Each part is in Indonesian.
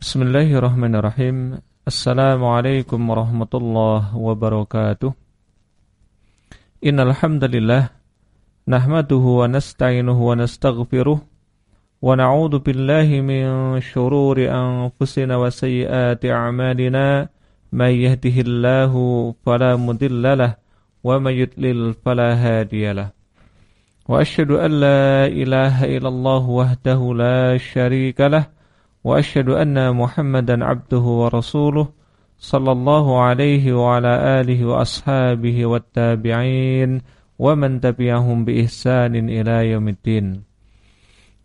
Bismillahirrahmanirrahim. Assalamualaikum warahmatullahi wabarakatuh. Innal hamdalillah nahmaduhu wa nasta'inuhu wa nastaghfiruh wa na'udzu billahi min shururi anfusina wa sayyiati a'malina may yahdihillahu fala mudilla wa may yudlil fala hadiyalah. Wa asyhadu an la ilaha illallah wahdahu la syarika lahu وأشهد أن محمدا عبده ورسوله صلى الله عليه وعلى آله وأصحابه والتابعين ومن تبعهم بإحسان إلى يوم الدين.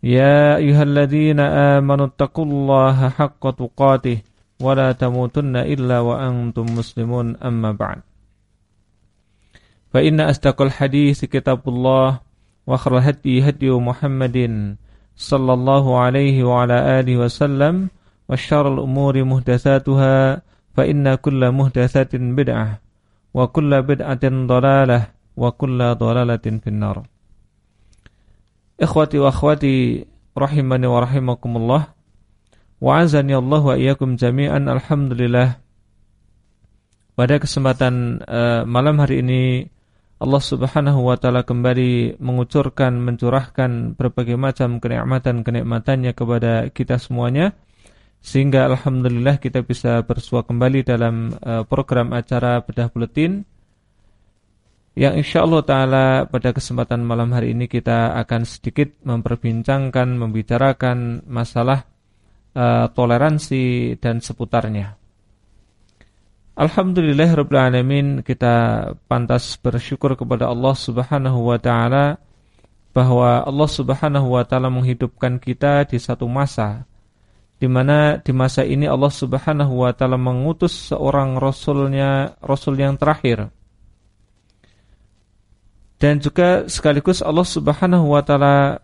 يا أيها الذين آمنوا اتقوا الله حق تقاته ولا تموتن إلا وأنتم مسلمون أما بعد. فإن أصدق الحديث كتاب الله وخر الهدي هدي محمد صلى الله عليه وعلى آله وسلم وشر الأمور مهدثاتها فإن كل مهدثة بدعة وكل بدعة ضلالة وكل ضلالة في النار. إخوتي وأخواتي رحمني ورحمكم الله وعزني الله وإياكم جميعا الحمد لله. Pada kesempatan uh, malam hari ini Allah Subhanahu wa taala kembali mengucurkan mencurahkan berbagai macam kenikmatan-kenikmatannya kepada kita semuanya sehingga alhamdulillah kita bisa bersua kembali dalam uh, program acara bedah buletin yang insyaallah taala pada kesempatan malam hari ini kita akan sedikit memperbincangkan membicarakan masalah uh, toleransi dan seputarnya. Alhamdulillah Rabbil Alamin kita pantas bersyukur kepada Allah Subhanahu Wa Taala bahwa Allah Subhanahu Wa Taala menghidupkan kita di satu masa di mana di masa ini Allah Subhanahu Wa Taala mengutus seorang Rasulnya Rasul yang terakhir. Dan juga sekaligus Allah Subhanahu Wa Taala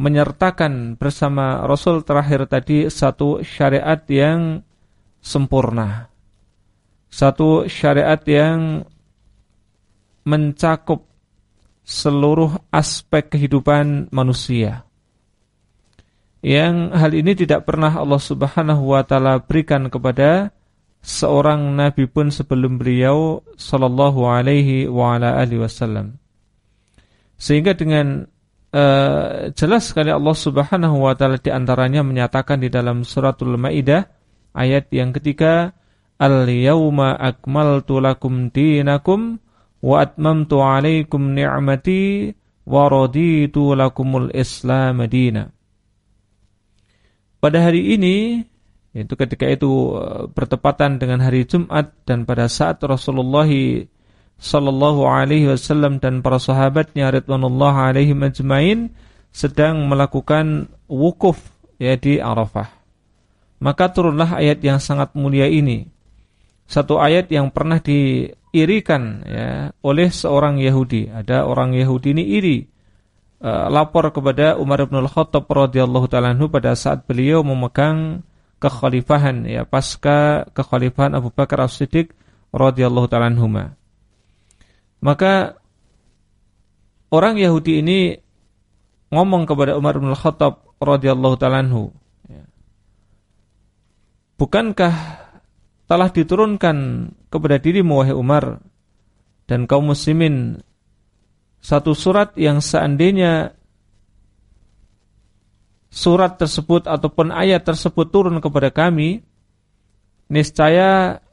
menyertakan bersama Rasul terakhir tadi satu syariat yang sempurna satu syariat yang mencakup seluruh aspek kehidupan manusia. Yang hal ini tidak pernah Allah Subhanahu wa taala berikan kepada seorang nabi pun sebelum beliau sallallahu alaihi wa ala alihi wasallam. Sehingga dengan uh, jelas sekali Allah Subhanahu wa taala di antaranya menyatakan di dalam suratul Maidah ayat yang ketiga Al-yawma akmaltu lakum dinakum wa atmamtu alaikum ni'mati wa raditu lakumul islam dina. Pada hari ini yaitu ketika itu eh, bertepatan dengan hari Jumat dan pada saat Rasulullah sallallahu alaihi wasallam dan para sahabatnya ridwanullah alaihi majmain sedang melakukan wukuf ya di Arafah. Maka turunlah ayat yang sangat mulia ini satu ayat yang pernah diirikan ya oleh seorang Yahudi. Ada orang Yahudi ini iri uh, lapor kepada Umar bin Al-Khattab radhiyallahu taala pada saat beliau memegang kekhalifahan ya pasca kekhalifahan Abu Bakar As-Siddiq radhiyallahu taala Maka orang Yahudi ini ngomong kepada Umar bin Al-Khattab radhiyallahu taala ya. Bukankah telah diturunkan kepada dirimu wahai Umar dan kaum muslimin satu surat yang seandainya surat tersebut ataupun ayat tersebut turun kepada kami niscaya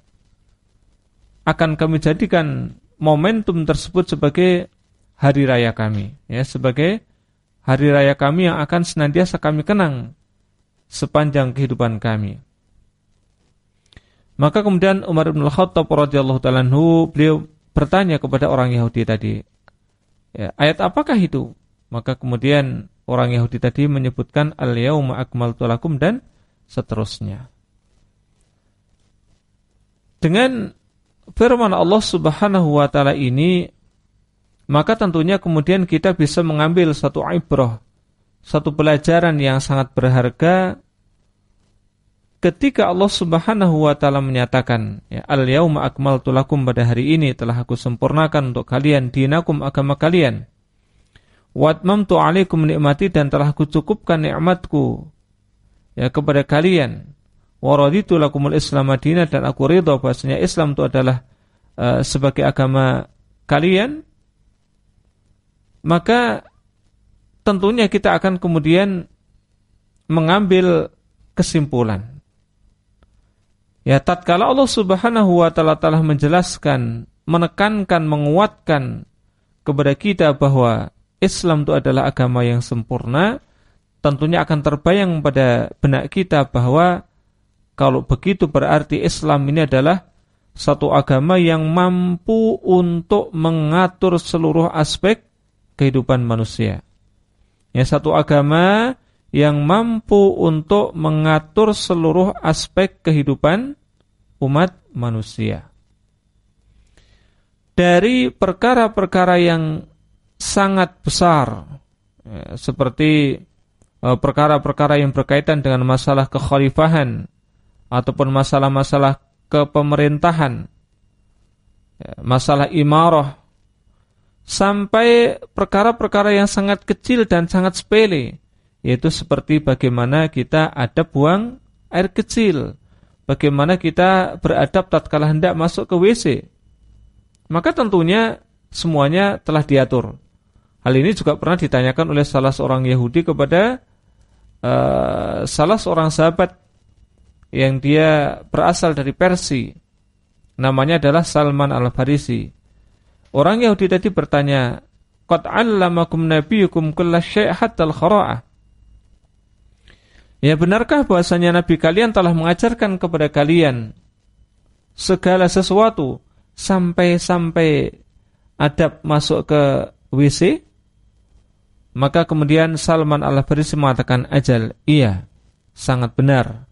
akan kami jadikan momentum tersebut sebagai hari raya kami ya sebagai hari raya kami yang akan senantiasa kami kenang sepanjang kehidupan kami maka kemudian Umar bin Al-Khattab radhiyallahu taala beliau bertanya kepada orang Yahudi tadi, ya, ayat apakah itu? Maka kemudian orang Yahudi tadi menyebutkan al-yauma akmaltu lakum dan seterusnya. Dengan firman Allah Subhanahu wa taala ini maka tentunya kemudian kita bisa mengambil satu ibrah, satu pelajaran yang sangat berharga ketika Allah Subhanahu wa taala menyatakan ya al yauma akmaltu lakum pada hari ini telah aku sempurnakan untuk kalian dinakum agama kalian. Wa atmamtu alaikum nikmati dan telah aku cukupkan nikmatku ya kepada kalian. Waraditu lakumul Islam Madinah dan aku ridho bahwasanya Islam itu adalah uh, sebagai agama kalian. Maka tentunya kita akan kemudian mengambil kesimpulan Ya tatkala Allah Subhanahu wa taala telah menjelaskan, menekankan, menguatkan kepada kita bahwa Islam itu adalah agama yang sempurna, tentunya akan terbayang pada benak kita bahwa kalau begitu berarti Islam ini adalah satu agama yang mampu untuk mengatur seluruh aspek kehidupan manusia. Ya satu agama yang mampu untuk mengatur seluruh aspek kehidupan umat manusia. Dari perkara-perkara yang sangat besar, ya, seperti e, perkara-perkara yang berkaitan dengan masalah kekhalifahan ataupun masalah-masalah kepemerintahan, ya, masalah imarah, sampai perkara-perkara yang sangat kecil dan sangat sepele, yaitu seperti bagaimana kita ada buang air kecil, bagaimana kita beradab tatkala hendak masuk ke WC. Maka tentunya semuanya telah diatur. Hal ini juga pernah ditanyakan oleh salah seorang Yahudi kepada uh, salah seorang sahabat yang dia berasal dari Persia. Namanya adalah Salman Al-Farisi. Orang Yahudi tadi bertanya, "Qad 'allamakum nabiyyukum kulla syai' hatta al-khara'ah?" Ya benarkah bahasanya Nabi kalian telah mengajarkan kepada kalian segala sesuatu sampai-sampai adab masuk ke WC? Maka kemudian Salman al-Farisi mengatakan ajal, iya, sangat benar.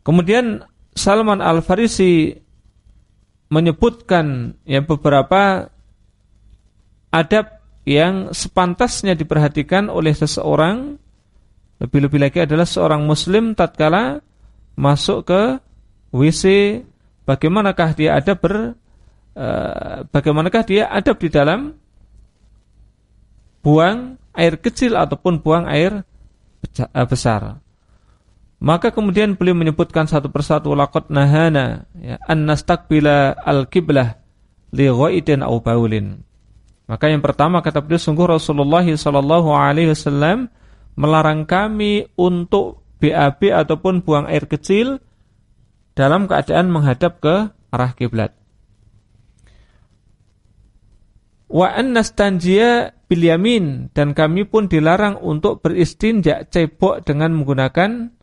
Kemudian Salman al-Farisi menyebutkan ya beberapa adab yang sepantasnya diperhatikan oleh seseorang lebih-lebih lagi adalah seorang muslim tatkala masuk ke WC bagaimanakah dia ada ber uh, bagaimanakah dia adab di dalam buang air kecil ataupun buang air uh, besar. Maka kemudian beliau menyebutkan satu persatu laqad nahana ya an nastaqbila al-qiblah li ghaidin aw baulin. Maka yang pertama kata beliau sungguh Rasulullah sallallahu alaihi wasallam melarang kami untuk BAB ataupun buang air kecil dalam keadaan menghadap ke arah kiblat. Wa annastanjia bil yamin dan kami pun dilarang untuk beristinja cebok dengan menggunakan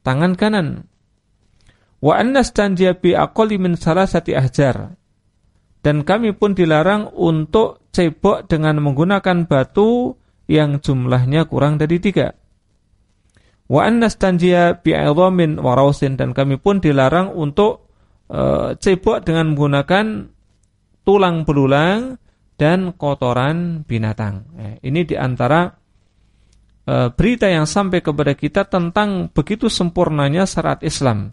tangan kanan. Wa annastanjia bi aqalli min salasati ahjar. Dan kami pun dilarang untuk cebok dengan menggunakan batu yang jumlahnya kurang dari tiga. Wa annastanjia bi'idhamin wa rausin dan kami pun dilarang untuk e, cebok dengan menggunakan tulang belulang dan kotoran binatang. Eh, ini di antara e, berita yang sampai kepada kita tentang begitu sempurnanya syarat Islam.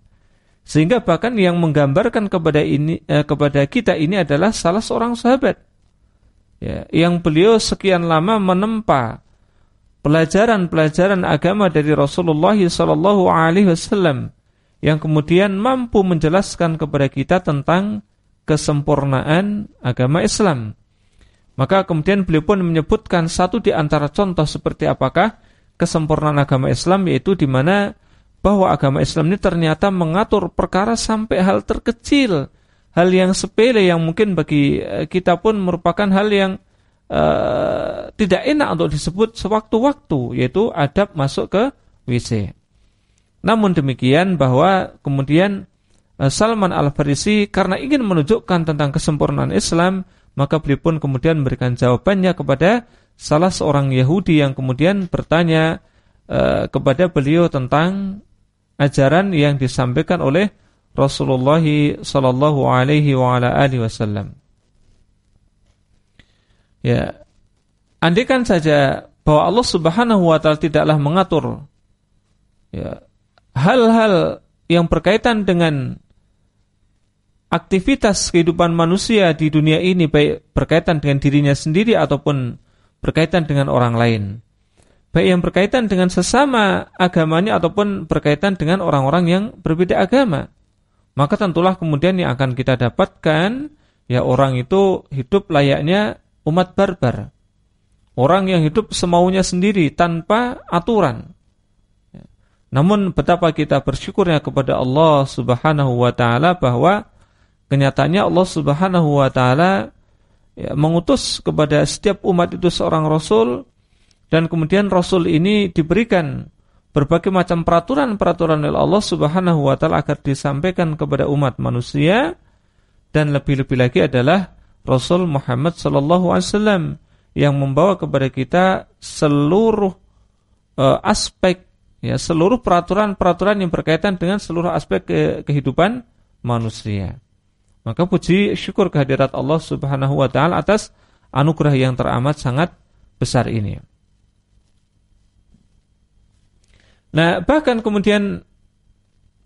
Sehingga bahkan yang menggambarkan kepada ini eh, kepada kita ini adalah salah seorang sahabat ya, yang beliau sekian lama menempa pelajaran-pelajaran agama dari Rasulullah sallallahu alaihi wasallam yang kemudian mampu menjelaskan kepada kita tentang kesempurnaan agama Islam. Maka kemudian beliau pun menyebutkan satu di antara contoh seperti apakah kesempurnaan agama Islam yaitu di mana bahwa agama Islam ini ternyata mengatur perkara sampai hal terkecil hal yang sepele yang mungkin bagi eh, kita pun merupakan hal yang uh, tidak enak untuk disebut sewaktu-waktu yaitu adab masuk ke WC. Namun demikian bahwa kemudian uh, Salman Al-Farisi karena ingin menunjukkan tentang kesempurnaan Islam maka beliau pun kemudian memberikan jawabannya kepada salah seorang Yahudi yang kemudian bertanya uh, kepada beliau tentang ajaran yang disampaikan oleh Rasulullah sallallahu alaihi wa ala alihi wasallam. Ya. Andaikan saja bahwa Allah Subhanahu wa taala tidaklah mengatur ya hal-hal yang berkaitan dengan aktivitas kehidupan manusia di dunia ini baik berkaitan dengan dirinya sendiri ataupun berkaitan dengan orang lain. baik yang berkaitan dengan sesama agamanya ataupun berkaitan dengan orang-orang yang berbeda agama. Maka tentulah kemudian yang akan kita dapatkan ya orang itu hidup layaknya umat barbar. Orang yang hidup semaunya sendiri tanpa aturan. Ya. Namun betapa kita bersyukurnya kepada Allah Subhanahu wa taala bahwa kenyataannya Allah Subhanahu wa taala ya, mengutus kepada setiap umat itu seorang rasul dan kemudian rasul ini diberikan berbagai macam peraturan-peraturan oleh Allah Subhanahu wa taala agar disampaikan kepada umat manusia dan lebih-lebih lagi adalah Rasul Muhammad sallallahu alaihi wasallam yang membawa kepada kita seluruh uh, aspek ya seluruh peraturan-peraturan yang berkaitan dengan seluruh aspek ke kehidupan manusia. Maka puji syukur kehadirat Allah Subhanahu wa taala atas anugerah yang teramat sangat besar ini. Nah, bahkan kemudian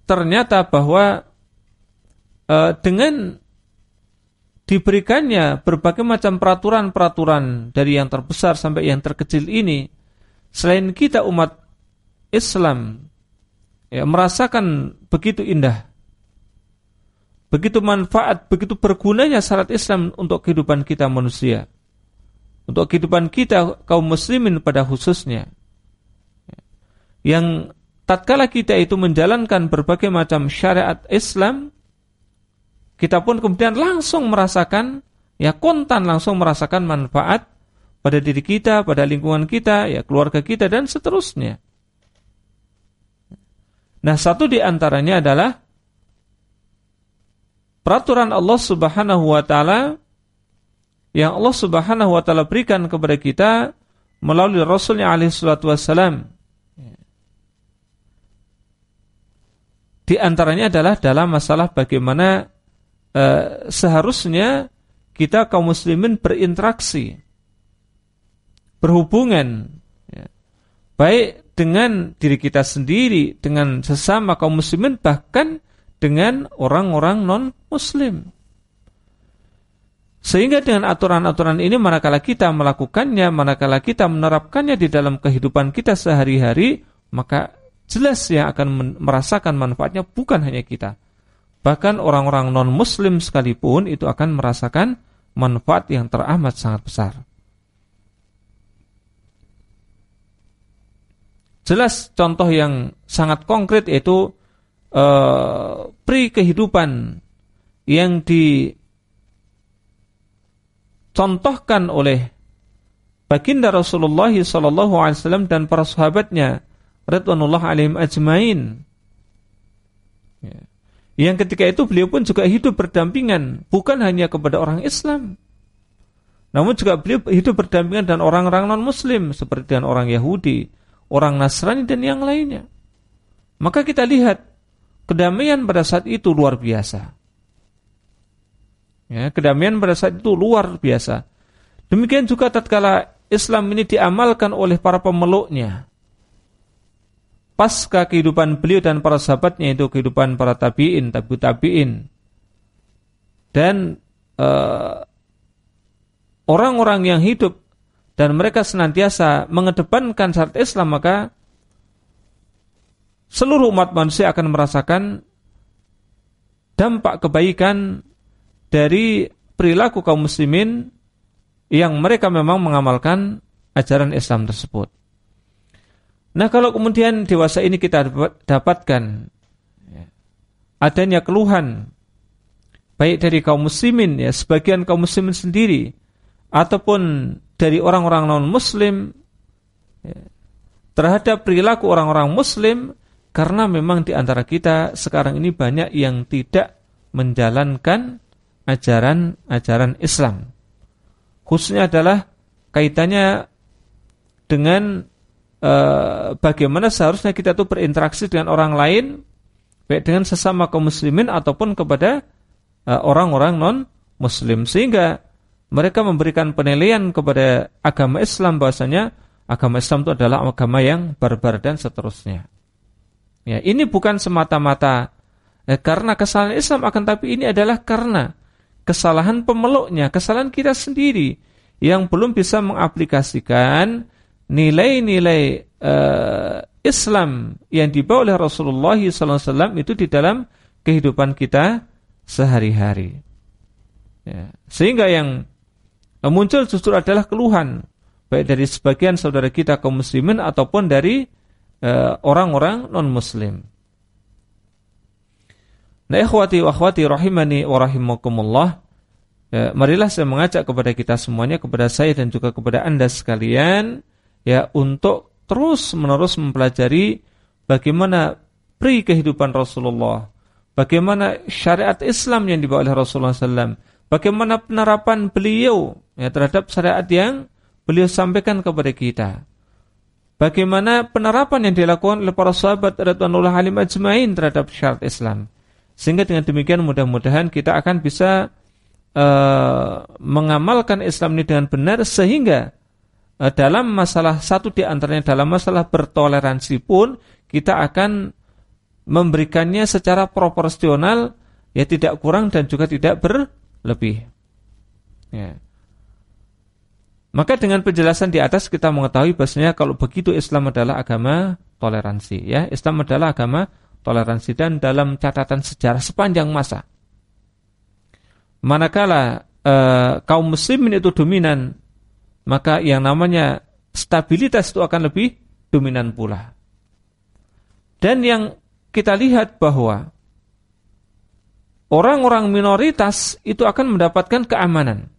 ternyata bahwa e, dengan diberikannya berbagai macam peraturan-peraturan dari yang terbesar sampai yang terkecil ini, selain kita umat Islam ya, merasakan begitu indah begitu manfaat, begitu bergunanya syarat Islam untuk kehidupan kita manusia. Untuk kehidupan kita kaum muslimin pada khususnya. Yang tatkala kita itu menjalankan berbagai macam syariat Islam, kita pun kemudian langsung merasakan, ya kontan langsung merasakan manfaat pada diri kita, pada lingkungan kita, ya keluarga kita, dan seterusnya. Nah satu di antaranya adalah peraturan Allah Subhanahu wa taala yang Allah Subhanahu wa taala berikan kepada kita melalui Rasulnya alaihi salatu. Di antaranya adalah dalam masalah bagaimana uh, seharusnya kita kaum muslimin berinteraksi, berhubungan, ya, baik dengan diri kita sendiri, dengan sesama kaum muslimin, bahkan dengan orang-orang non-muslim. Sehingga dengan aturan-aturan ini manakala kita melakukannya, manakala kita menerapkannya di dalam kehidupan kita sehari-hari, maka jelas yang akan merasakan manfaatnya bukan hanya kita. Bahkan orang-orang non-muslim sekalipun itu akan merasakan manfaat yang teramat sangat besar. Jelas contoh yang sangat konkret yaitu uh, pri kehidupan yang dicontohkan oleh baginda Rasulullah wasallam dan para sahabatnya radhiyallahu alaihim ajmain. Ya. Yang ketika itu beliau pun juga hidup berdampingan bukan hanya kepada orang Islam namun juga beliau hidup berdampingan dengan orang-orang non-muslim seperti dengan orang Yahudi, orang Nasrani dan yang lainnya. Maka kita lihat kedamaian pada saat itu luar biasa. Ya, kedamaian pada saat itu luar biasa. Demikian juga tatkala Islam ini diamalkan oleh para pemeluknya. Pasca kehidupan beliau dan para sahabatnya itu kehidupan para tabi'in, tabi tabi'in. Dan eh, orang-orang uh, yang hidup dan mereka senantiasa mengedepankan syariat Islam maka seluruh umat manusia akan merasakan dampak kebaikan dari perilaku kaum muslimin yang mereka memang mengamalkan ajaran Islam tersebut. Nah kalau kemudian dewasa ini kita dapatkan ya, adanya keluhan baik dari kaum muslimin ya sebagian kaum muslimin sendiri ataupun dari orang-orang non muslim ya, terhadap perilaku orang-orang muslim karena memang di antara kita sekarang ini banyak yang tidak menjalankan ajaran-ajaran Islam. Khususnya adalah kaitannya dengan e, bagaimana seharusnya kita itu berinteraksi dengan orang lain, baik dengan sesama kaum muslimin ataupun kepada eh, orang-orang non-muslim. Sehingga mereka memberikan penilaian kepada agama Islam bahasanya agama Islam itu adalah agama yang barbar dan seterusnya. Ya, ini bukan semata-mata eh, karena kesalahan Islam akan tapi ini adalah karena kesalahan pemeluknya, kesalahan kita sendiri yang belum bisa mengaplikasikan nilai-nilai uh, Islam yang dibawa oleh Rasulullah SAW itu di dalam kehidupan kita sehari-hari. Ya. Sehingga yang muncul justru adalah keluhan baik dari sebagian saudara kita kaum muslimin ataupun dari uh, orang-orang non-muslim. Nah, ikhwati wa akhwati rahimani wa rahimakumullah. Ya, marilah saya mengajak kepada kita semuanya, kepada saya dan juga kepada Anda sekalian ya untuk terus-menerus mempelajari bagaimana pri kehidupan Rasulullah, bagaimana syariat Islam yang dibawa oleh Rasulullah SAW, bagaimana penerapan beliau ya, terhadap syariat yang beliau sampaikan kepada kita. Bagaimana penerapan yang dilakukan oleh para sahabat radhiyallahu alim ajmain terhadap syariat Islam. Sehingga dengan demikian mudah-mudahan kita akan bisa uh, mengamalkan Islam ini dengan benar sehingga dalam masalah satu di antaranya dalam masalah bertoleransi pun kita akan memberikannya secara proporsional ya tidak kurang dan juga tidak berlebih. Ya. Maka dengan penjelasan di atas kita mengetahui bahasanya kalau begitu Islam adalah agama toleransi ya. Islam adalah agama toleransi dan dalam catatan sejarah sepanjang masa manakala uh, kaum muslimin itu dominan, maka yang namanya stabilitas itu akan lebih dominan pula. Dan yang kita lihat bahwa orang-orang minoritas itu akan mendapatkan keamanan.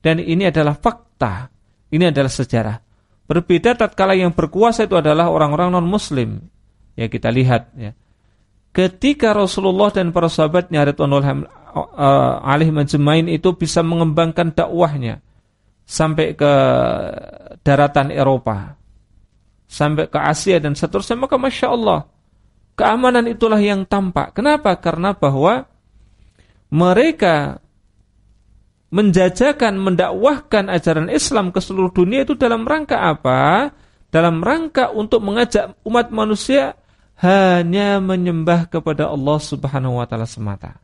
Dan ini adalah fakta, ini adalah sejarah. Berbeda tatkala yang berkuasa itu adalah orang-orang non-muslim. Ya kita lihat ya. Ketika Rasulullah dan para sahabatnya radhiyallahu uh, alih majmain itu bisa mengembangkan dakwahnya sampai ke daratan Eropa, sampai ke Asia dan seterusnya, maka masya Allah keamanan itulah yang tampak. Kenapa? Karena bahwa mereka menjajakan, mendakwahkan ajaran Islam ke seluruh dunia itu dalam rangka apa? Dalam rangka untuk mengajak umat manusia hanya menyembah kepada Allah Subhanahu wa taala semata.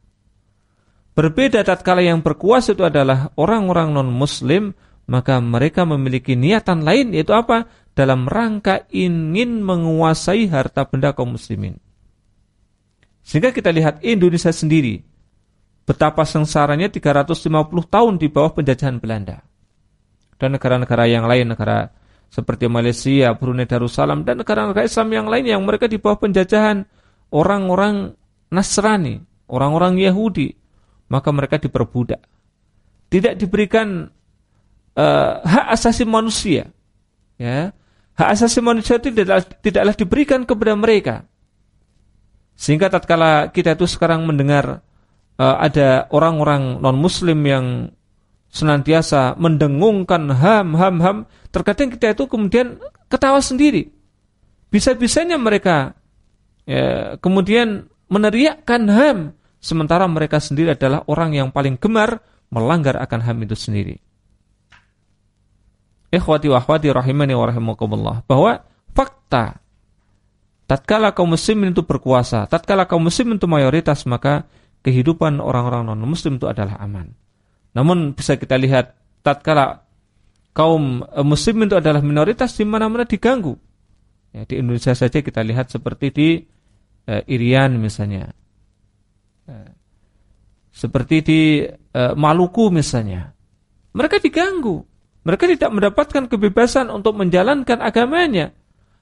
Berbeda tatkala yang berkuasa itu adalah orang-orang non-muslim, maka mereka memiliki niatan lain yaitu apa? Dalam rangka ingin menguasai harta benda kaum muslimin. Sehingga kita lihat Indonesia sendiri betapa sengsaranya 350 tahun di bawah penjajahan Belanda. Dan negara-negara yang lain, negara seperti Malaysia, Brunei Darussalam dan negara-negara Islam yang lain yang mereka di bawah penjajahan orang-orang Nasrani, orang-orang Yahudi maka mereka diperbudak. Tidak diberikan uh, hak asasi manusia. Ya. Hak asasi manusia itu tidaklah, tidaklah diberikan kepada mereka. Sehingga tatkala kita itu sekarang mendengar uh, ada orang-orang non-muslim yang senantiasa mendengungkan ham, ham, ham, terkadang kita itu kemudian ketawa sendiri. Bisa-bisanya mereka ya, kemudian meneriakkan ham, sementara mereka sendiri adalah orang yang paling gemar melanggar akan HAM itu sendiri. Ikhwati wa akhwati rahimani wa rahimakumullah bahwa fakta tatkala kaum muslimin itu berkuasa, tatkala kaum muslim itu mayoritas maka kehidupan orang-orang non-muslim itu adalah aman. Namun bisa kita lihat tatkala kaum eh, muslim itu adalah minoritas di mana-mana diganggu. Ya, di Indonesia saja kita lihat seperti di uh, Irian misalnya, seperti di e, Maluku misalnya. Mereka diganggu. Mereka tidak mendapatkan kebebasan untuk menjalankan agamanya.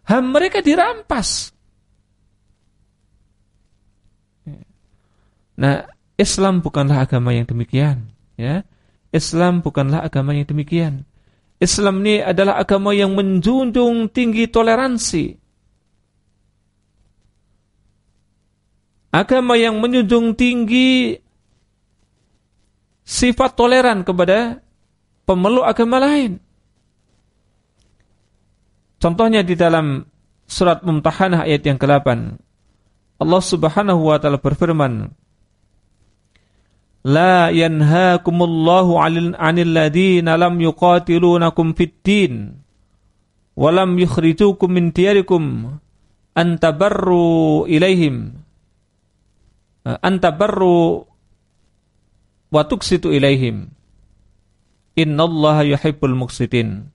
HAM mereka dirampas. Nah, Islam bukanlah agama yang demikian, ya. Islam bukanlah agama yang demikian. Islam ini adalah agama yang menjunjung tinggi toleransi. Agama yang menjunjung tinggi sifat toleran kepada pemeluk agama lain. Contohnya di dalam surat Mumtahanah ayat yang ke-8. Allah Subhanahu wa taala berfirman, La yanhaakumullahu 'anil ladina lam yuqatilunakum fid din wa lam yukhrijukum min diyarikum an tabarru ilaihim Eh, antabarru wa tuksitu ilaihim Innallaha yuhibbul muqsitin.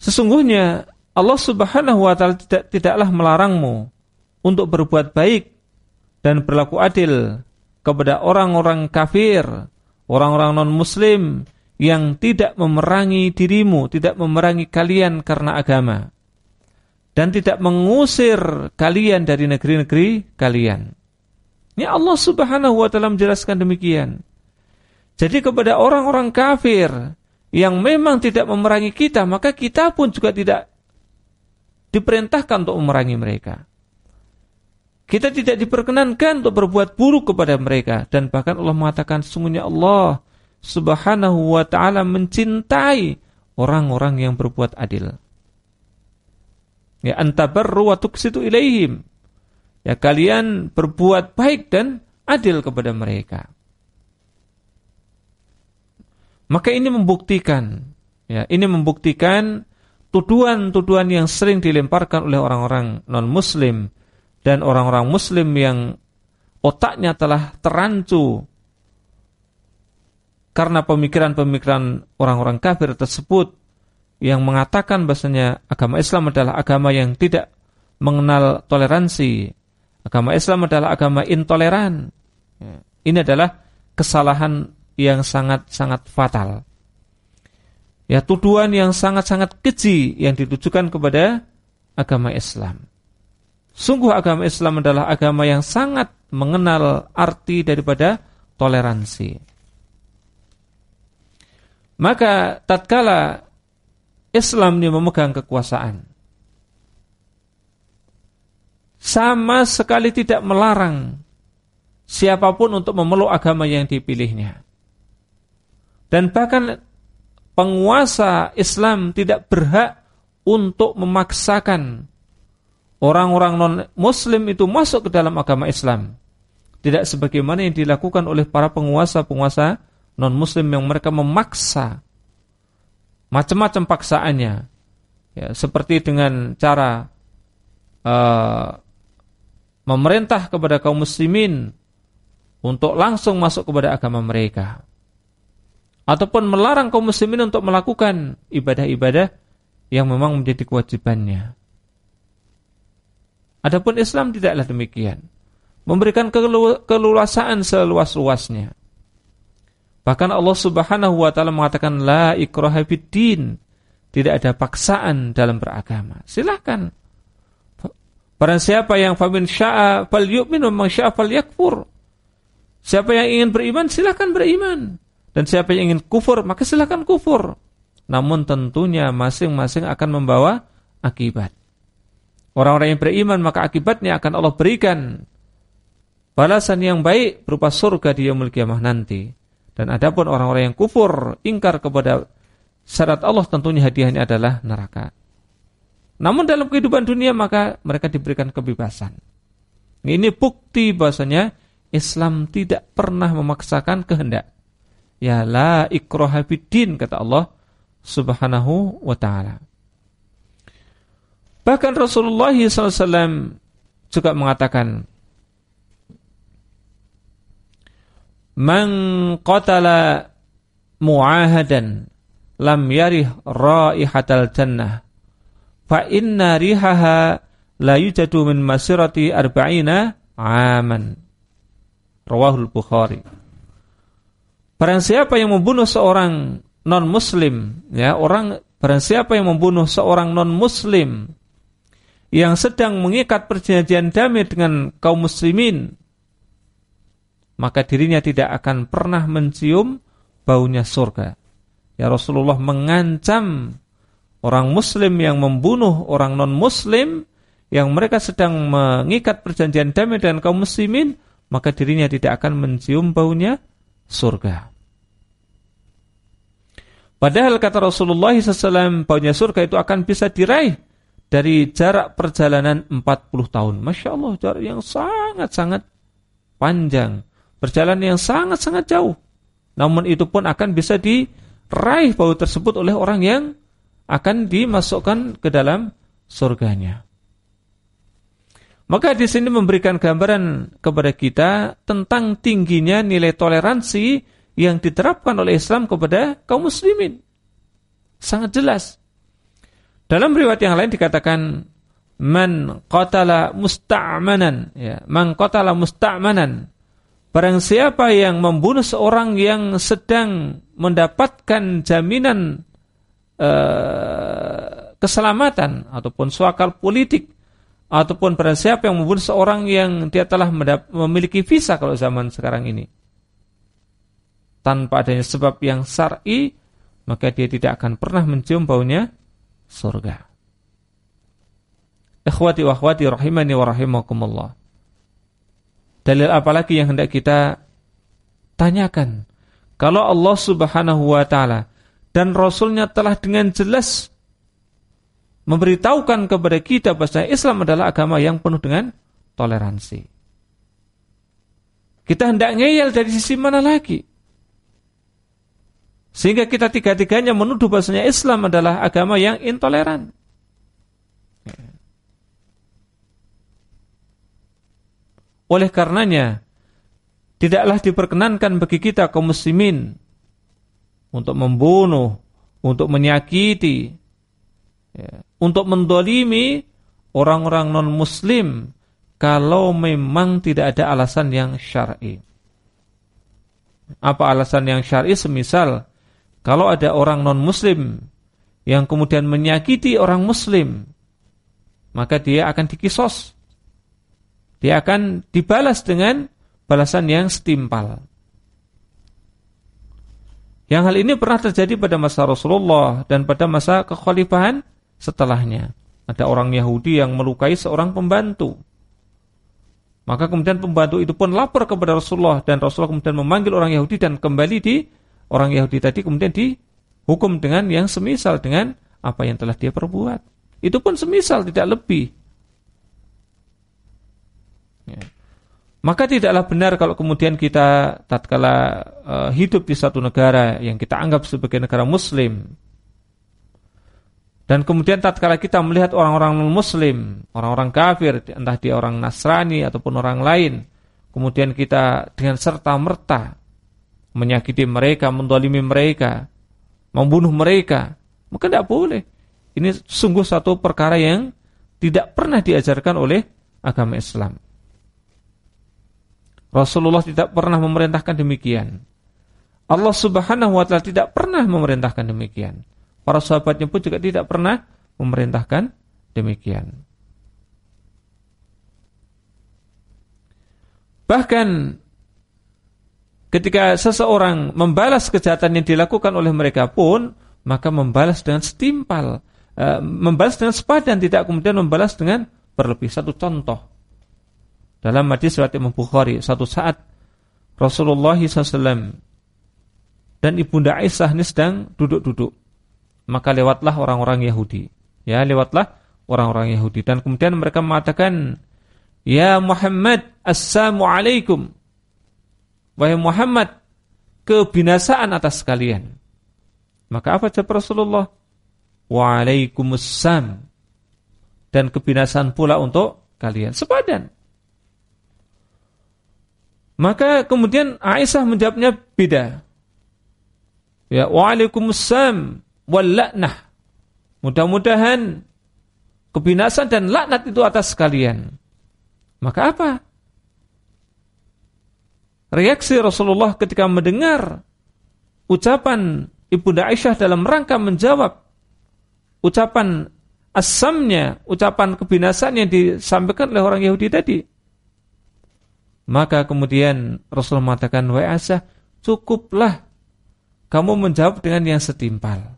Sesungguhnya Allah Subhanahu wa taala tidak tidaklah melarangmu untuk berbuat baik dan berlaku adil kepada orang-orang kafir, orang-orang non-muslim yang tidak memerangi dirimu, tidak memerangi kalian karena agama dan tidak mengusir kalian dari negeri-negeri kalian. Ini Allah Subhanahu wa taala menjelaskan demikian. Jadi kepada orang-orang kafir yang memang tidak memerangi kita, maka kita pun juga tidak diperintahkan untuk memerangi mereka. Kita tidak diperkenankan untuk berbuat buruk kepada mereka dan bahkan Allah mengatakan sungguhnya Allah Subhanahu wa taala mencintai orang-orang yang berbuat adil. Ya antabarru wa tuksitu ilaihim. Ya kalian berbuat baik dan adil kepada mereka. Maka ini membuktikan ya, ini membuktikan tuduhan-tuduhan yang sering dilemparkan oleh orang-orang non-muslim dan orang-orang muslim yang otaknya telah terancu karena pemikiran-pemikiran orang-orang kafir tersebut yang mengatakan bahasanya agama Islam adalah agama yang tidak mengenal toleransi. Agama Islam adalah agama intoleran. Ya, ini adalah kesalahan yang sangat-sangat fatal. Ya, tuduhan yang sangat-sangat keji yang ditujukan kepada agama Islam. Sungguh agama Islam adalah agama yang sangat mengenal arti daripada toleransi. Maka tatkala Islam ini memegang kekuasaan. Sama sekali tidak melarang siapa pun untuk memeluk agama yang dipilihnya. Dan bahkan penguasa Islam tidak berhak untuk memaksakan orang-orang non-muslim itu masuk ke dalam agama Islam. Tidak sebagaimana yang dilakukan oleh para penguasa-penguasa non-muslim yang mereka memaksa macam-macam paksaannya. Ya, seperti dengan cara uh, memerintah kepada kaum muslimin untuk langsung masuk kepada agama mereka. Ataupun melarang kaum muslimin untuk melakukan ibadah-ibadah yang memang menjadi kewajibannya. Adapun Islam tidaklah demikian. Memberikan keleluasaan seluas-luasnya. Bahkan Allah Subhanahu wa taala mengatakan la ikraha. Tidak ada paksaan dalam beragama. Silahkan. Barang siapa yang famin sya'a fal yu'min wa sya'a fal yakfur. Siapa yang ingin beriman silahkan beriman. Dan siapa yang ingin kufur maka silahkan kufur. Namun tentunya masing-masing akan membawa akibat. Orang-orang yang beriman maka akibatnya akan Allah berikan balasan yang baik berupa surga di yaumul kiamah nanti. Dan adapun orang-orang yang kufur, ingkar kepada syarat Allah tentunya hadiahnya adalah neraka. Namun dalam kehidupan dunia maka mereka diberikan kebebasan. Ini bukti bahasanya Islam tidak pernah memaksakan kehendak. Ya la ikraha fiddin kata Allah Subhanahu wa taala. Bahkan Rasulullah SAW juga mengatakan man qatala mu'ahadan lam yarih raihatal jannah fa inna rihaha la yujadu min masirati arba'ina aman rawahul bukhari barang siapa yang membunuh seorang non muslim ya orang barang siapa yang membunuh seorang non muslim yang sedang mengikat perjanjian damai dengan kaum muslimin maka dirinya tidak akan pernah mencium baunya surga. Ya Rasulullah mengancam orang muslim yang membunuh orang non-muslim yang mereka sedang mengikat perjanjian damai dengan kaum muslimin, maka dirinya tidak akan mencium baunya surga. Padahal kata Rasulullah SAW, baunya surga itu akan bisa diraih dari jarak perjalanan 40 tahun. Masya Allah, jarak yang sangat-sangat panjang perjalanan yang sangat-sangat jauh. Namun itu pun akan bisa diraih bau tersebut oleh orang yang akan dimasukkan ke dalam surganya. Maka di sini memberikan gambaran kepada kita tentang tingginya nilai toleransi yang diterapkan oleh Islam kepada kaum muslimin. Sangat jelas. Dalam riwayat yang lain dikatakan man qatala musta'manan ya man qatala musta'manan barang siapa yang membunuh seorang yang sedang mendapatkan jaminan uh, keselamatan ataupun suakal politik ataupun barang siapa yang membunuh seorang yang dia telah memiliki visa kalau zaman sekarang ini tanpa adanya sebab yang syar'i maka dia tidak akan pernah mencium baunya surga Ikhwati wa akhwati rahimani wa rahimakumullah. Dalil apa lagi yang hendak kita tanyakan? Kalau Allah subhanahu wa ta'ala dan Rasulnya telah dengan jelas memberitahukan kepada kita bahwa Islam adalah agama yang penuh dengan toleransi. Kita hendak ngeyel dari sisi mana lagi? Sehingga kita tiga-tiganya menuduh bahasanya Islam adalah agama yang intoleran. Oleh karenanya, tidaklah diperkenankan bagi kita kaum muslimin untuk membunuh, untuk menyakiti, ya, untuk mendolimi orang-orang non-muslim kalau memang tidak ada alasan yang syar'i. Apa alasan yang syar'i? Semisal, kalau ada orang non-muslim yang kemudian menyakiti orang muslim, maka dia akan dikisos dia akan dibalas dengan balasan yang setimpal. Yang hal ini pernah terjadi pada masa Rasulullah dan pada masa kekhalifahan setelahnya. Ada orang Yahudi yang melukai seorang pembantu. Maka kemudian pembantu itu pun lapor kepada Rasulullah dan Rasulullah kemudian memanggil orang Yahudi dan kembali di orang Yahudi tadi kemudian dihukum dengan yang semisal dengan apa yang telah dia perbuat. Itu pun semisal tidak lebih. Ya. Maka tidaklah benar kalau kemudian kita tatkala uh, hidup di satu negara yang kita anggap sebagai negara muslim dan kemudian tatkala kita melihat orang-orang non-muslim, orang-orang kafir, entah dia orang Nasrani ataupun orang lain, kemudian kita dengan serta-merta menyakiti mereka, mendolimi mereka, membunuh mereka, maka tidak boleh. Ini sungguh satu perkara yang tidak pernah diajarkan oleh agama Islam. Rasulullah tidak pernah memerintahkan demikian. Allah Subhanahu wa taala tidak pernah memerintahkan demikian. Para sahabatnya pun juga tidak pernah memerintahkan demikian. Bahkan ketika seseorang membalas kejahatan yang dilakukan oleh mereka pun, maka membalas dengan setimpal, eh, membalas dengan sepadan, tidak kemudian membalas dengan berlebih. Satu contoh, dalam hadis riwayat Imam Bukhari, satu saat Rasulullah SAW dan ibunda Aisyah ini sedang duduk-duduk. Maka lewatlah orang-orang Yahudi. Ya, lewatlah orang-orang Yahudi dan kemudian mereka mengatakan, "Ya Muhammad, assalamualaikum." Wahai Muhammad, kebinasaan atas kalian. Maka apa jawab Rasulullah? Waalaikumsalam. Dan kebinasaan pula untuk kalian. Sepadan. Maka kemudian Aisyah menjawabnya beda. Ya, waalaikumsalam wal la'nah. Mudah-mudahan kebinasan dan laknat itu atas kalian. Maka apa? Reaksi Rasulullah ketika mendengar ucapan Ibunda Aisyah dalam rangka menjawab ucapan asamnya, ucapan kebinasan yang disampaikan oleh orang Yahudi tadi. Maka kemudian Rasul mengatakan, Wahai Aisyah, cukuplah kamu menjawab dengan yang setimpal.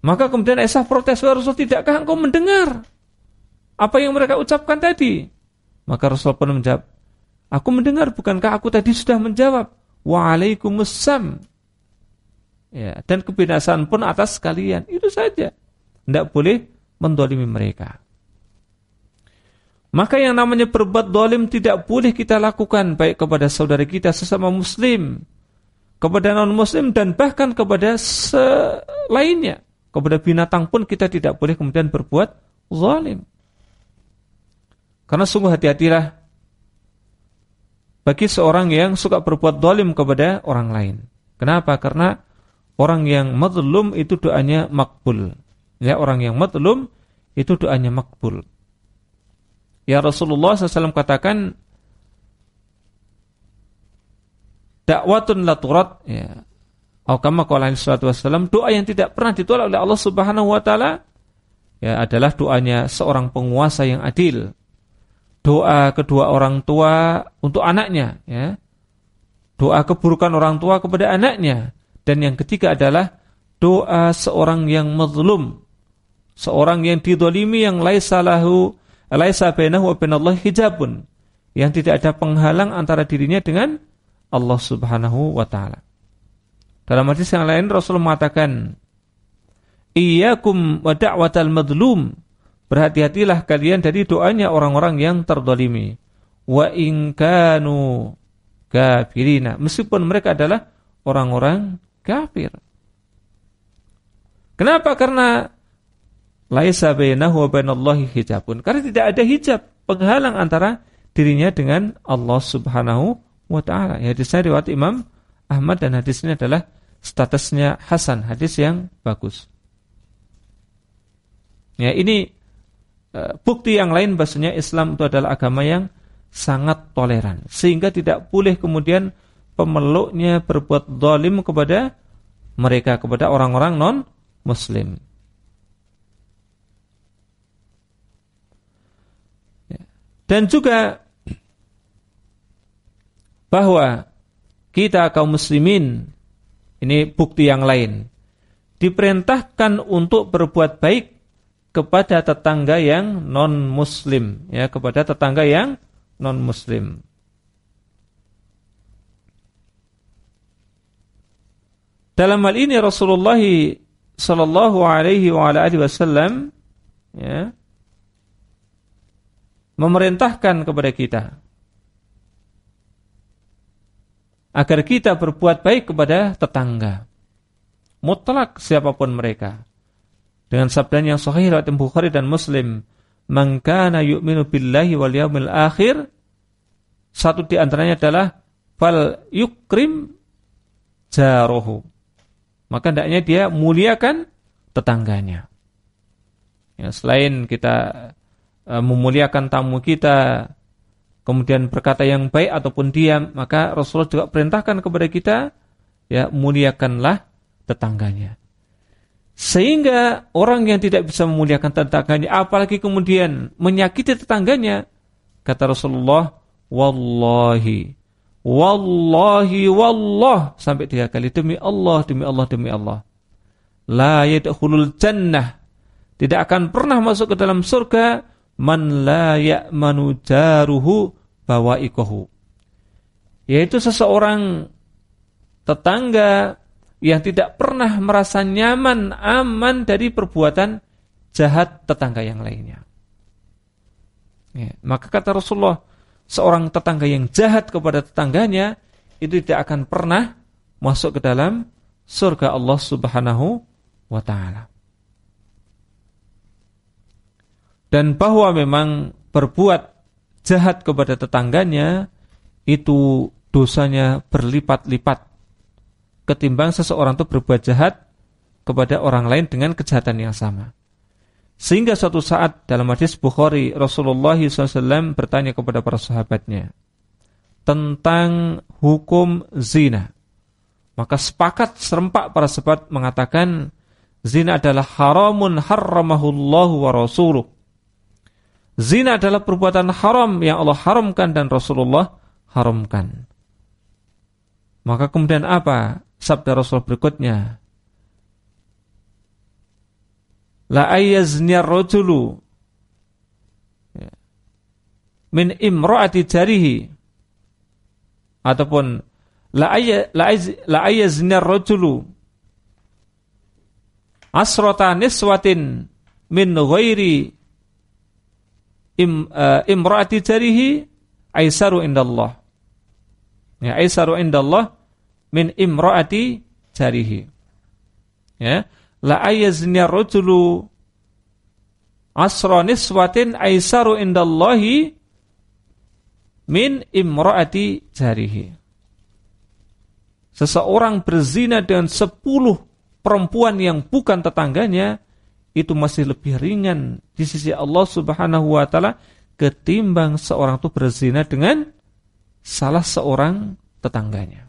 Maka kemudian Aisyah protes, Wahai Rasul, tidakkah engkau mendengar apa yang mereka ucapkan tadi? Maka Rasul pun menjawab, Aku mendengar, bukankah aku tadi sudah menjawab? Waalaikumsalam. Ya, dan kebinasaan pun atas kalian. Itu saja. Tidak boleh mendolimi mereka. Maka yang namanya berbuat dolim tidak boleh kita lakukan baik kepada saudara kita sesama muslim, kepada non muslim dan bahkan kepada selainnya. Kepada binatang pun kita tidak boleh kemudian berbuat zalim. Karena sungguh hati-hatilah bagi seorang yang suka berbuat dolim kepada orang lain. Kenapa? Karena orang yang mazlum itu doanya makbul. ya orang yang madlum itu doanya makbul. Ya Rasulullah SAW katakan dakwatun la turat ya. Atau kama qala wasallam doa yang tidak pernah ditolak oleh Allah Subhanahu wa taala ya adalah doanya seorang penguasa yang adil. Doa kedua orang tua untuk anaknya ya. Doa keburukan orang tua kepada anaknya dan yang ketiga adalah doa seorang yang mazlum. Seorang yang didolimi yang laisa lahu laisa bainahu wa bainallahi hijabun. Yang tidak ada penghalang antara dirinya dengan Allah Subhanahu wa taala. Dalam hadis yang lain Rasul mengatakan, "Iyyakum wa da'watal madlum." Berhati-hatilah kalian dari doanya orang-orang yang terdolimi. Wa in kanu kafirina. Meskipun mereka adalah orang-orang kafir. Kenapa? Karena laisa bainahu wa bainallahi hijabun. Karena tidak ada hijab penghalang antara dirinya dengan Allah Subhanahu wa taala. Ya, hadisnya riwayat Imam Ahmad dan hadis ini adalah statusnya hasan, hadis yang bagus. Ya, ini uh, bukti yang lain bahasanya Islam itu adalah agama yang sangat toleran sehingga tidak boleh kemudian pemeluknya berbuat zalim kepada mereka kepada orang-orang non muslim. Dan juga bahwa kita kaum muslimin ini bukti yang lain diperintahkan untuk berbuat baik kepada tetangga yang non muslim ya kepada tetangga yang non muslim. Dalam hal ini Rasulullah sallallahu alaihi wasallam ya memerintahkan kepada kita agar kita berbuat baik kepada tetangga. Mutlak siapa pun mereka. Dengan sabda yang sahih riwayat Bukhari dan Muslim, "Man kana yu'minu billahi wal yawmil akhir" Satu di antaranya adalah fal yukrim jarohu. Maka hendaknya dia muliakan tetangganya. Ya, selain kita memuliakan tamu kita, kemudian berkata yang baik ataupun diam, maka Rasulullah juga perintahkan kepada kita, ya muliakanlah tetangganya. Sehingga orang yang tidak bisa memuliakan tetangganya, apalagi kemudian menyakiti tetangganya, kata Rasulullah, Wallahi, Wallahi, Wallah, sampai tiga kali, demi Allah, demi Allah, demi Allah. La yadkhulul jannah, tidak akan pernah masuk ke dalam surga man la ya'manu jaruhu bawaikohu. Yaitu seseorang tetangga yang tidak pernah merasa nyaman, aman dari perbuatan jahat tetangga yang lainnya. Ya, maka kata Rasulullah, seorang tetangga yang jahat kepada tetangganya itu tidak akan pernah masuk ke dalam surga Allah Subhanahu wa taala dan bahwa memang berbuat jahat kepada tetangganya itu dosanya berlipat-lipat ketimbang seseorang itu berbuat jahat kepada orang lain dengan kejahatan yang sama. Sehingga suatu saat dalam hadis Bukhari Rasulullah SAW bertanya kepada para sahabatnya tentang hukum zina. Maka sepakat serempak para sahabat mengatakan zina adalah haramun harramahullahu wa rasuluh. Zina adalah perbuatan haram yang Allah haramkan dan Rasulullah haramkan. Maka kemudian apa sabda Rasul berikutnya? La ayyazni rajulu min imraati jarihi ataupun la ayyazni rajulu asrata niswatin min ghairi im, uh, imraati jarihi aisaru indallah. Ya, aisaru indallah min imraati jarihi. Ya, la ayazni rajulu asra niswatin aisaru indallahi min imraati jarihi. Seseorang berzina dengan sepuluh perempuan yang bukan tetangganya itu masih lebih ringan di sisi Allah Subhanahu wa taala ketimbang seorang itu berzina dengan salah seorang tetangganya.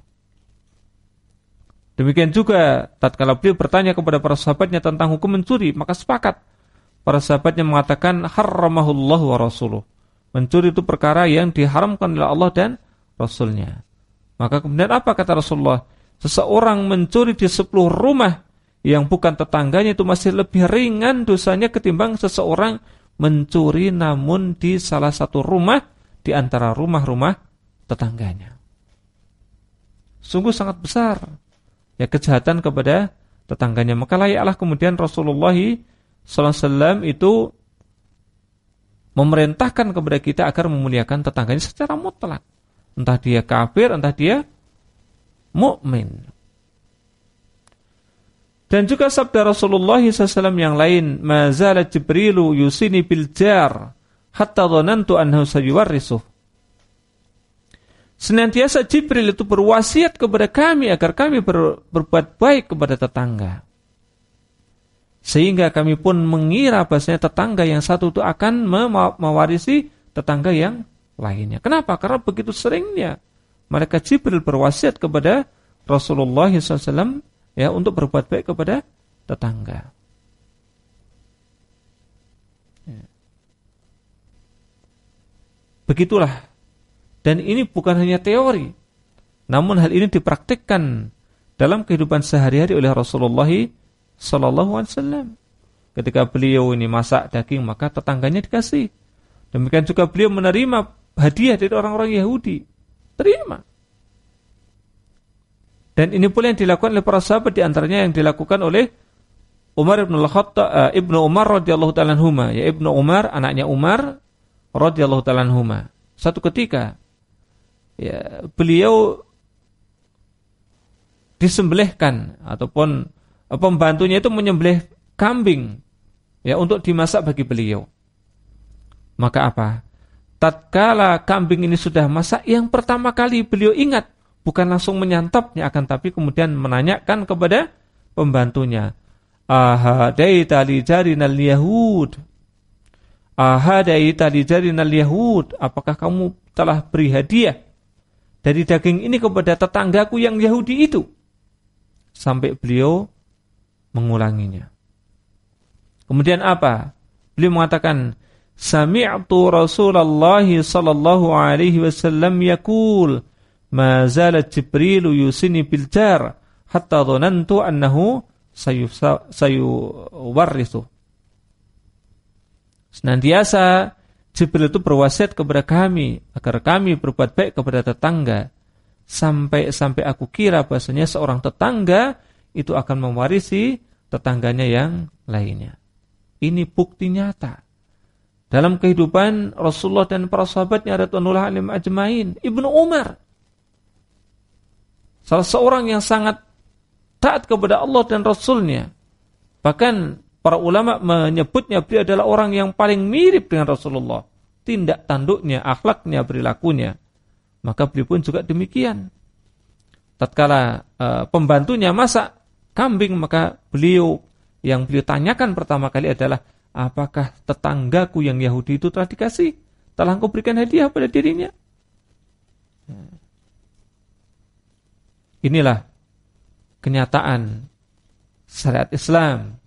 Demikian juga tatkala beliau bertanya kepada para sahabatnya tentang hukum mencuri, maka sepakat para sahabatnya mengatakan haramahullah wa rasuluh. Mencuri itu perkara yang diharamkan oleh Allah dan Rasulnya. Maka kemudian apa kata Rasulullah? Seseorang mencuri di sepuluh rumah yang bukan tetangganya itu masih lebih ringan dosanya ketimbang seseorang mencuri namun di salah satu rumah di antara rumah-rumah tetangganya. Sungguh sangat besar ya kejahatan kepada tetangganya. Maka layaklah kemudian Rasulullah SAW itu memerintahkan kepada kita agar memuliakan tetangganya secara mutlak. Entah dia kafir, entah dia mukmin. Dan juga sabda Rasulullah SAW yang lain, "Mazala Jibrilu yusini bil jar hatta dhanantu annahu sayuwarrisuh." Senantiasa Jibril itu berwasiat kepada kami agar kami ber, berbuat baik kepada tetangga. Sehingga kami pun mengira bahasanya tetangga yang satu itu akan mewarisi tetangga yang lainnya. Kenapa? Karena begitu seringnya mereka Jibril berwasiat kepada Rasulullah SAW ya untuk berbuat baik kepada tetangga. Ya. Begitulah dan ini bukan hanya teori, namun hal ini dipraktikkan dalam kehidupan sehari-hari oleh Rasulullah Sallallahu Alaihi Wasallam. Ketika beliau ini masak daging, maka tetangganya dikasih. Demikian juga beliau menerima hadiah dari orang-orang Yahudi. Terima. Dan ini pula yang dilakukan oleh para sahabat di antaranya yang dilakukan oleh Umar ibn al-Khattab uh, ibnu Umar radhiyallahu taala ya ibnu Umar anaknya Umar radhiyallahu taala Satu ketika ya, beliau disembelihkan ataupun eh, pembantunya itu menyembelih kambing ya untuk dimasak bagi beliau. Maka apa? Tatkala kambing ini sudah masak, yang pertama kali beliau ingat bukan langsung menyantapnya akan tapi kemudian menanyakan kepada pembantunya, "Ahadaita li jarinal yahud?" Ahadaita li jarinal yahud? Apakah kamu telah beri hadiah dari daging ini kepada tetanggaku yang Yahudi itu. Sampai beliau mengulanginya. Kemudian apa? Beliau mengatakan, Sami'tu Rasulullah sallallahu alaihi wasallam yaqul, ma zalat Jibril yusini bil jar hatta dhanantu annahu sayuwarrithu. Senantiasa Jibril itu berwasiat kepada kami agar kami berbuat baik kepada tetangga sampai sampai aku kira bahasanya seorang tetangga itu akan mewarisi tetangganya yang lainnya. Ini bukti nyata. Dalam kehidupan Rasulullah dan para sahabatnya ada tuanullah alim ajmain. Ibnu Umar. Salah seorang yang sangat taat kepada Allah dan Rasulnya. Bahkan Para ulama menyebutnya beliau adalah orang yang paling mirip dengan Rasulullah. Tindak tanduknya, akhlaknya, perilakunya. Maka beliau pun juga demikian. Tatkala uh, pembantunya masak kambing, maka beliau yang beliau tanyakan pertama kali adalah apakah tetanggaku yang Yahudi itu telah dikasih? Telah engkau berikan hadiah pada dirinya? Inilah kenyataan syariat Islam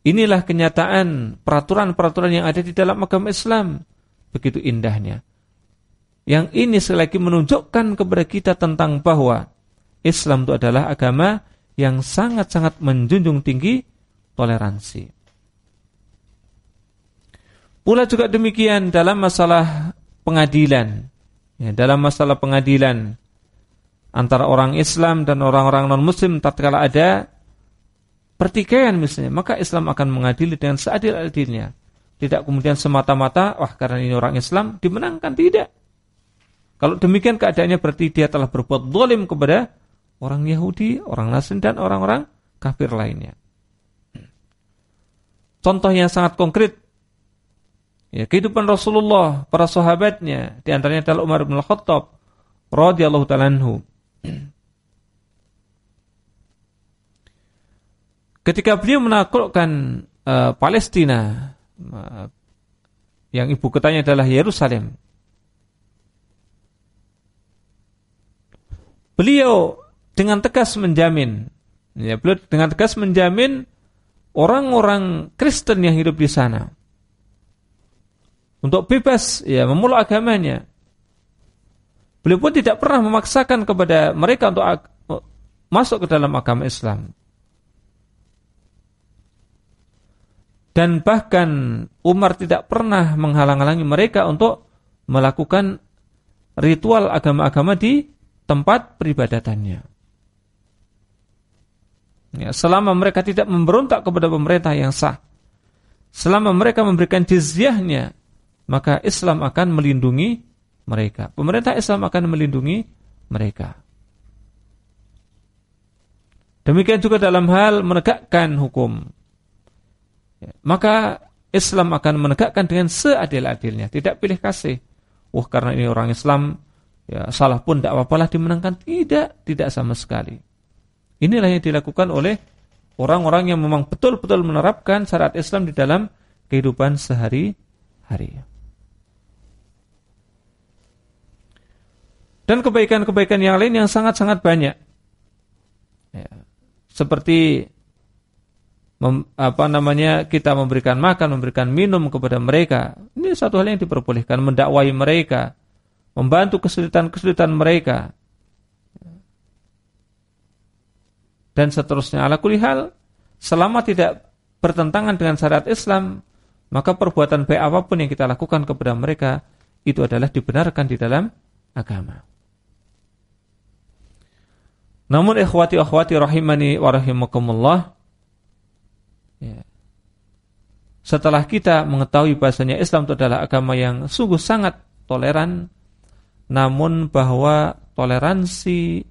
Inilah kenyataan peraturan-peraturan yang ada di dalam agama Islam. Begitu indahnya. Yang ini sekali lagi menunjukkan kepada kita tentang bahwa Islam itu adalah agama yang sangat-sangat menjunjung tinggi toleransi. Pula juga demikian dalam masalah pengadilan. Ya, dalam masalah pengadilan antara orang Islam dan orang-orang non-muslim tatkala ada pertikaian misalnya, maka Islam akan mengadili dengan seadil-adilnya. Tidak kemudian semata-mata, wah karena ini orang Islam, dimenangkan. Tidak. Kalau demikian keadaannya berarti dia telah berbuat zalim kepada orang Yahudi, orang Nasrani, dan orang-orang kafir lainnya. Contoh yang sangat konkret, ya kehidupan Rasulullah, para sahabatnya, di antaranya adalah Umar bin Khattab, radhiyallahu ta'ala. Ketika beliau menaklukkan uh, Palestina uh, yang ibu kotanya adalah Yerusalem. Beliau dengan tegas menjamin, ya, beliau dengan tegas menjamin orang-orang Kristen yang hidup di sana untuk bebas ya memeluk agamanya. Beliau pun tidak pernah memaksakan kepada mereka untuk masuk ke dalam agama Islam. Dan bahkan Umar tidak pernah menghalang-halangi mereka untuk melakukan ritual agama-agama di tempat peribadatannya. Ya, selama mereka tidak memberontak kepada pemerintah yang sah, selama mereka memberikan jizyahnya, maka Islam akan melindungi mereka. Pemerintah Islam akan melindungi mereka. Demikian juga dalam hal menegakkan hukum. Ya, maka Islam akan menegakkan dengan seadil-adilnya, tidak pilih kasih. Wah, karena ini orang Islam, ya salah pun tidak apa-apalah dimenangkan. Tidak, tidak sama sekali. Inilah yang dilakukan oleh orang-orang yang memang betul-betul menerapkan syariat Islam di dalam kehidupan sehari-hari. Dan kebaikan-kebaikan yang lain yang sangat-sangat banyak. Ya. Seperti mem, apa namanya kita memberikan makan, memberikan minum kepada mereka. Ini satu hal yang diperbolehkan, mendakwai mereka, membantu kesulitan-kesulitan mereka. Dan seterusnya ala kulihal, selama tidak bertentangan dengan syariat Islam, maka perbuatan baik apa pun yang kita lakukan kepada mereka itu adalah dibenarkan di dalam agama. Namun ikhwati akhwati rahimani wa rahimakumullah Ya. Setelah kita mengetahui bahasanya Islam itu adalah agama yang sungguh sangat toleran, namun bahwa toleransi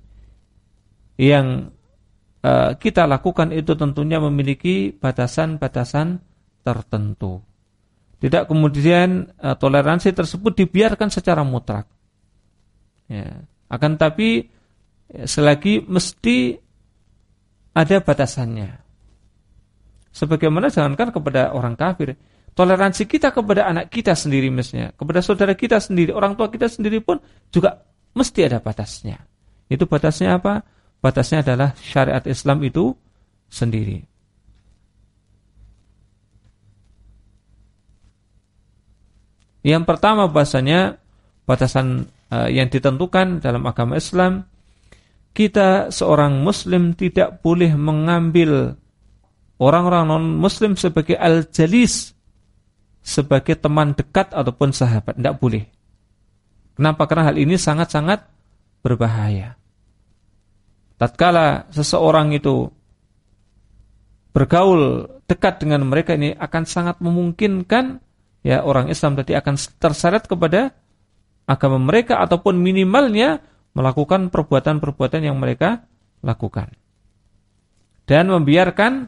yang uh, kita lakukan itu tentunya memiliki batasan-batasan tertentu. Tidak kemudian uh, toleransi tersebut dibiarkan secara mutlak. Ya. Akan tapi ya, selagi mesti ada batasannya. Sebagaimana jangankan kepada orang kafir, toleransi kita kepada anak kita sendiri misalnya, kepada saudara kita sendiri, orang tua kita sendiri pun juga mesti ada batasnya. Itu batasnya apa? Batasnya adalah syariat Islam itu sendiri. Yang pertama bahasanya batasan uh, yang ditentukan dalam agama Islam kita seorang muslim tidak boleh mengambil orang-orang non-muslim sebagai al-jalis, sebagai teman dekat ataupun sahabat. Tidak boleh. Kenapa? Karena hal ini sangat-sangat berbahaya. Tatkala seseorang itu bergaul dekat dengan mereka ini akan sangat memungkinkan ya orang Islam tadi akan terseret kepada agama mereka ataupun minimalnya melakukan perbuatan-perbuatan yang mereka lakukan. Dan membiarkan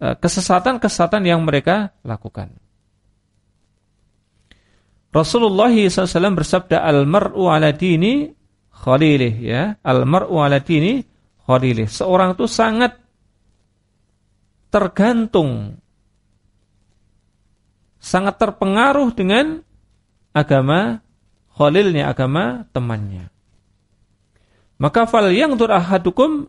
Eh, kesesatan-kesesatan yang mereka lakukan. Rasulullah SAW bersabda al-mar'u ala dini khalilih ya al-mar'u ala dini khalilih seorang itu sangat tergantung sangat terpengaruh dengan agama khalilnya agama temannya maka fal yang ahadukum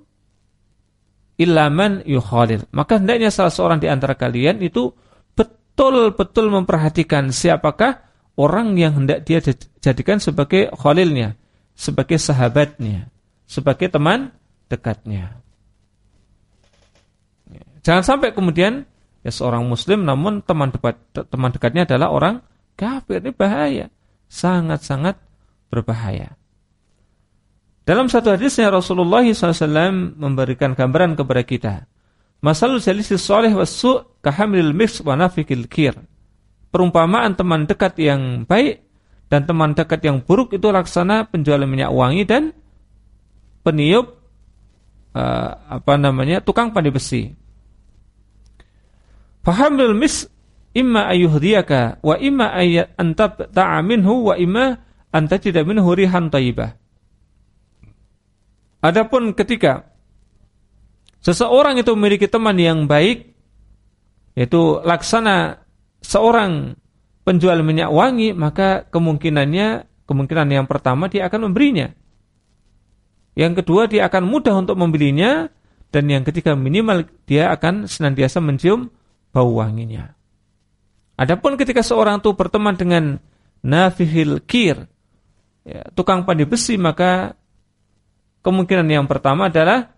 ilaman yukhalil. Maka hendaknya salah seorang di antara kalian itu betul-betul memperhatikan siapakah orang yang hendak dia jadikan sebagai khalilnya, sebagai sahabatnya, sebagai teman dekatnya. Jangan sampai kemudian ya seorang muslim namun teman dekat teman dekatnya adalah orang kafir ini bahaya, sangat-sangat berbahaya. Dalam satu hadisnya Rasulullah SAW memberikan gambaran kepada kita. Masalul jalisi soleh wasu kahamil mix wa nafikil kir. Perumpamaan teman dekat yang baik dan teman dekat yang buruk itu laksana penjual minyak wangi dan peniup uh, apa namanya tukang pandai besi. Fahamil mis imma ayuhdiyaka wa imma ayat antab ta'aminhu wa imma antajida minhu rihan taibah. Adapun ketika seseorang itu memiliki teman yang baik, yaitu laksana seorang penjual minyak wangi, maka kemungkinannya kemungkinan yang pertama dia akan memberinya. Yang kedua dia akan mudah untuk membelinya dan yang ketiga minimal dia akan senantiasa mencium bau wanginya. Adapun ketika seorang itu berteman dengan nafihil kir, ya, tukang pandai besi, maka kemungkinan yang pertama adalah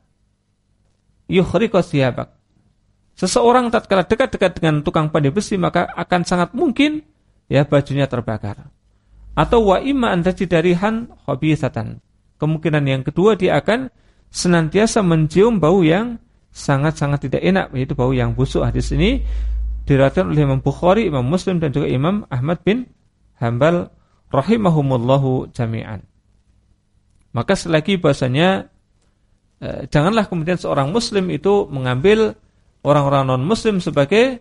yukhriqa siyabak. Seseorang tatkala dekat-dekat dengan tukang pandai besi maka akan sangat mungkin ya bajunya terbakar. Atau wa imma an tajidarihan khabithatan. Kemungkinan yang kedua dia akan senantiasa mencium bau yang sangat-sangat tidak enak yaitu bau yang busuk. Hadis ini diriwayatkan oleh Imam Bukhari, Imam Muslim dan juga Imam Ahmad bin Hambal rahimahumullahu jami'an. Maka selagi bahasanya eh, janganlah kemudian seorang muslim itu mengambil orang-orang non muslim sebagai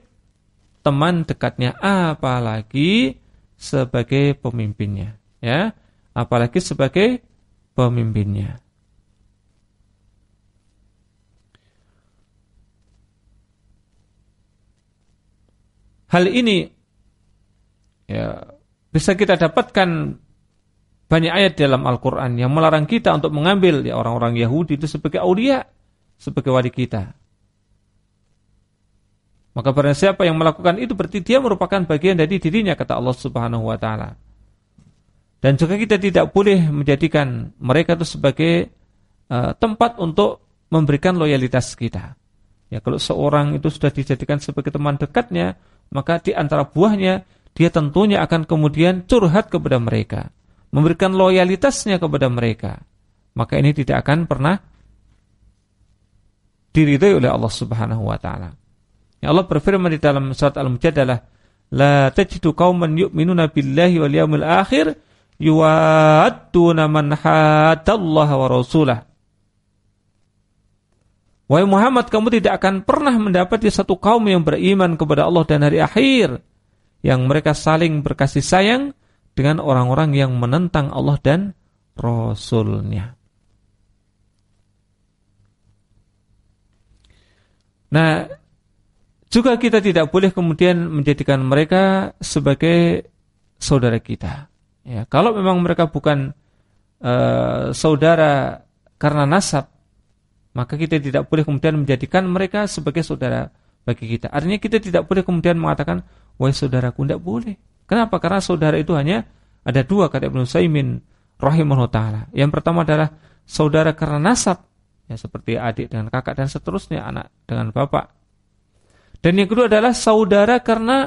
teman dekatnya apalagi sebagai pemimpinnya ya. Apalagi sebagai pemimpinnya. Hal ini ya bisa kita dapatkan banyak ayat dalam Al-Quran yang melarang kita untuk mengambil ya orang-orang Yahudi itu sebagai aulia, sebagai wali kita. Maka barang siapa yang melakukan itu berarti dia merupakan bagian dari dirinya kata Allah Subhanahu wa taala. Dan juga kita tidak boleh menjadikan mereka itu sebagai uh, tempat untuk memberikan loyalitas kita. Ya kalau seorang itu sudah dijadikan sebagai teman dekatnya, maka di antara buahnya dia tentunya akan kemudian curhat kepada mereka, memberikan loyalitasnya kepada mereka. Maka ini tidak akan pernah diridhai oleh Allah Subhanahu wa taala. Ya Allah berfirman di dalam surat Al-Mujadalah, "La tajidu qauman yu'minuna billahi wal yawmil akhir yuwadduna man hadallaha wa rasulah." Wahai Muhammad, kamu tidak akan pernah mendapati satu kaum yang beriman kepada Allah dan hari akhir yang mereka saling berkasih sayang dengan orang-orang yang menentang Allah dan Rasulnya. Nah, juga kita tidak boleh kemudian menjadikan mereka sebagai saudara kita. Ya, kalau memang mereka bukan uh, saudara karena nasab, maka kita tidak boleh kemudian menjadikan mereka sebagai saudara bagi kita. Artinya kita tidak boleh kemudian mengatakan, wahai saudaraku, tidak boleh. Kenapa? Karena saudara itu hanya ada dua kata Ibnu Saimin rahimahullah taala. Yang pertama adalah saudara karena nasab, ya seperti adik dengan kakak dan seterusnya, anak dengan bapak. Dan yang kedua adalah saudara karena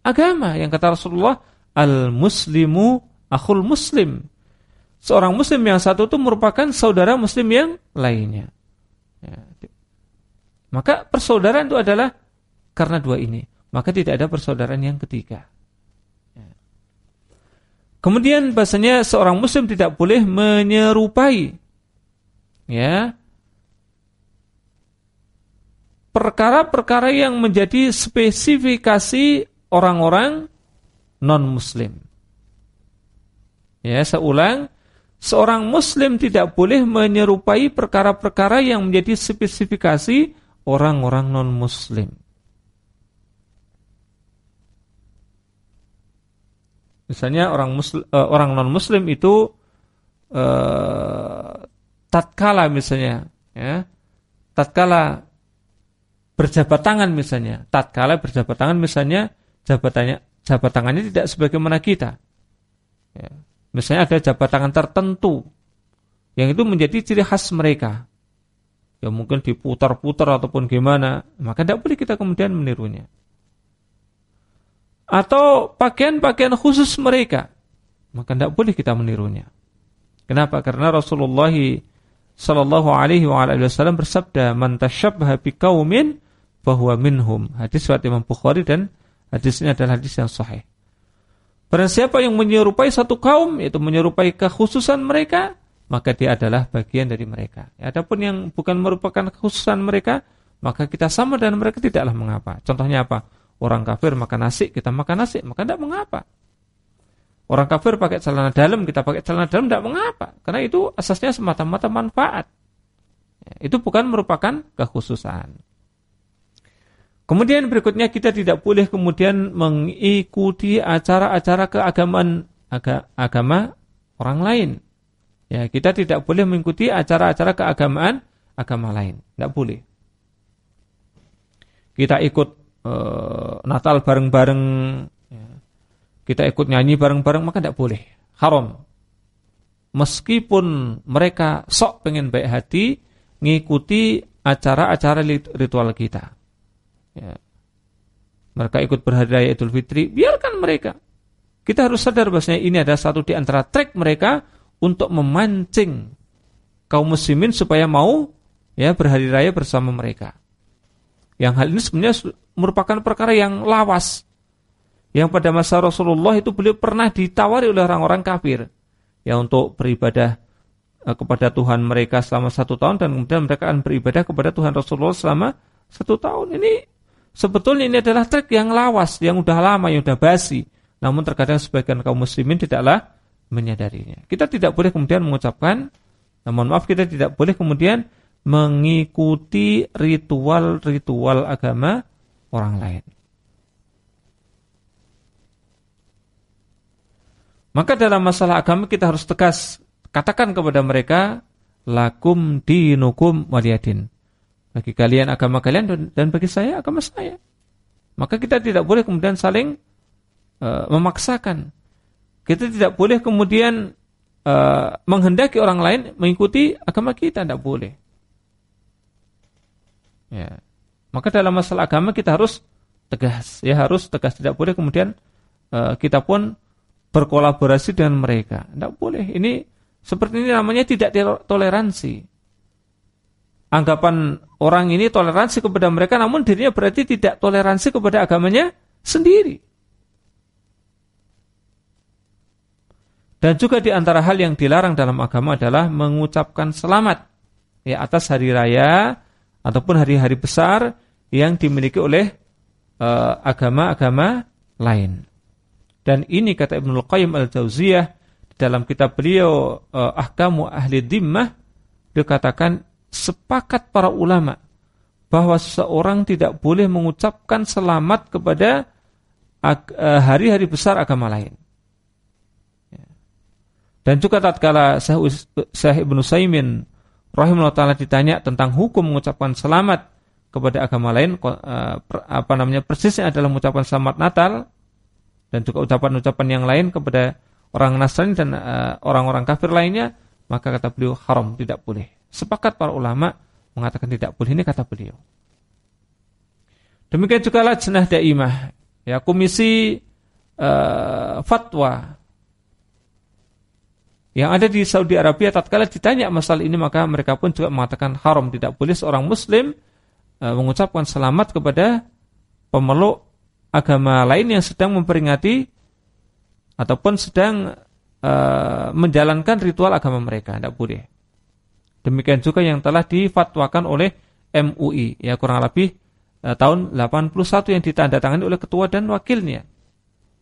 agama. Yang kata Rasulullah, al-muslimu akhul muslim. Seorang muslim yang satu itu merupakan saudara muslim yang lainnya. Ya. Maka persaudaraan itu adalah karena dua ini. Maka tidak ada persaudaraan yang ketiga. Kemudian bahasanya seorang muslim tidak boleh menyerupai ya perkara-perkara yang menjadi spesifikasi orang-orang non-muslim. Ya, saya ulang, seorang muslim tidak boleh menyerupai perkara-perkara yang menjadi spesifikasi orang-orang non-muslim. Misalnya orang muslim, uh, orang non-muslim itu uh, tatkala misalnya ya, tatkala berjabat tangan misalnya, tatkala berjabat tangan misalnya jabatannya jabat tangannya tidak sebagaimana kita. Ya. Misalnya ada jabat tangan tertentu yang itu menjadi ciri khas mereka. Ya mungkin diputar-putar ataupun gimana, maka tidak boleh kita kemudian menirunya. Atau pakaian-pakaian khusus mereka, maka tidak boleh kita menirunya. Kenapa? Karena Rasulullah Sallallahu alaihi wasallam bersabda, "Man tasyabbaha biqaumin bahwa minhum. Hadis riwayat Imam Bukhari dan hadis ini adalah hadis yang sahih. Barang siapa yang menyerupai satu kaum, yaitu menyerupai kekhususan mereka, maka dia adalah bagian dari mereka. Adapun yang bukan merupakan kekhususan mereka, maka kita sama dan mereka tidaklah mengapa. Contohnya apa? Orang kafir makan nasi, kita makan nasi, maka tidak mengapa. Orang kafir pakai celana dalam, kita pakai celana dalam, tidak mengapa. Karena itu asasnya semata-mata manfaat. Ya, itu bukan merupakan kekhususan. Kemudian berikutnya kita tidak boleh kemudian mengikuti acara-acara keagamaan agama orang lain. Ya, kita tidak boleh mengikuti acara-acara keagamaan agama lain. Tidak boleh. Kita ikut uh, Natal bareng-bareng, ya. kita ikut nyanyi bareng-bareng, maka tidak boleh. Haram. Meskipun mereka sok pengen baik hati, ngikuti acara-acara ritual kita. Ya. Mereka ikut berhari raya Idul Fitri, biarkan mereka. Kita harus sadar bahwasanya ini adalah satu di antara trik mereka untuk memancing kaum muslimin supaya mau ya berhari raya bersama mereka. Yang hal ini sebenarnya merupakan perkara yang lawas. Yang pada masa Rasulullah itu beliau pernah ditawari oleh orang-orang kafir ya untuk beribadah eh, kepada Tuhan mereka selama satu tahun dan kemudian mereka akan beribadah kepada Tuhan Rasulullah selama satu tahun. Ini Sebetulnya ini adalah trik yang lawas, yang udah lama, yang udah basi. Namun terkadang sebagian kaum muslimin tidaklah menyadarinya. Kita tidak boleh kemudian mengucapkan, namun maaf kita tidak boleh kemudian mengikuti ritual-ritual agama orang lain. Maka dalam masalah agama kita harus tegas katakan kepada mereka lakum dinukum waliyadin. Bagi kalian agama kalian dan bagi saya agama saya. Maka kita tidak boleh kemudian saling uh, memaksakan. Kita tidak boleh kemudian uh, menghendaki orang lain mengikuti agama kita, tidak boleh. Ya. Maka dalam masalah agama kita harus tegas, ya harus tegas. Tidak boleh kemudian uh, kita pun berkolaborasi dengan mereka. Tidak boleh. Ini seperti ini namanya tidak toleransi anggapan orang ini toleransi kepada mereka namun dirinya berarti tidak toleransi kepada agamanya sendiri. Dan juga di antara hal yang dilarang dalam agama adalah mengucapkan selamat ya atas hari raya ataupun hari-hari besar yang dimiliki oleh eh, agama-agama uh, lain. Dan ini kata Ibnu Qayyim Al-Jauziyah dalam kitab beliau uh, Ahkamu Ahli Dimmah dikatakan sepakat para ulama bahwa seseorang tidak boleh mengucapkan selamat kepada eh, hari-hari besar agama lain. Ya. Dan juga tatkala Syekh Ibnu Saimin rahimahullah taala ditanya tentang hukum mengucapkan selamat kepada agama lain eh, apa namanya persisnya adalah mengucapkan selamat Natal dan juga ucapan-ucapan yang lain kepada orang Nasrani dan eh, orang-orang kafir lainnya maka kata beliau haram tidak boleh Sepakat para ulama mengatakan tidak boleh ini kata beliau. Demikian juga lajnah daimah, ya komisi uh, fatwa yang ada di Saudi Arabia tatkala ditanya masalah ini maka mereka pun juga mengatakan haram. Tidak boleh seorang muslim uh, mengucapkan selamat kepada pemeluk agama lain yang sedang memperingati ataupun sedang uh, menjalankan ritual agama mereka. Tidak boleh. Demikian juga yang telah difatwakan oleh MUI ya kurang lebih eh, tahun 81 yang ditandatangani oleh ketua dan wakilnya.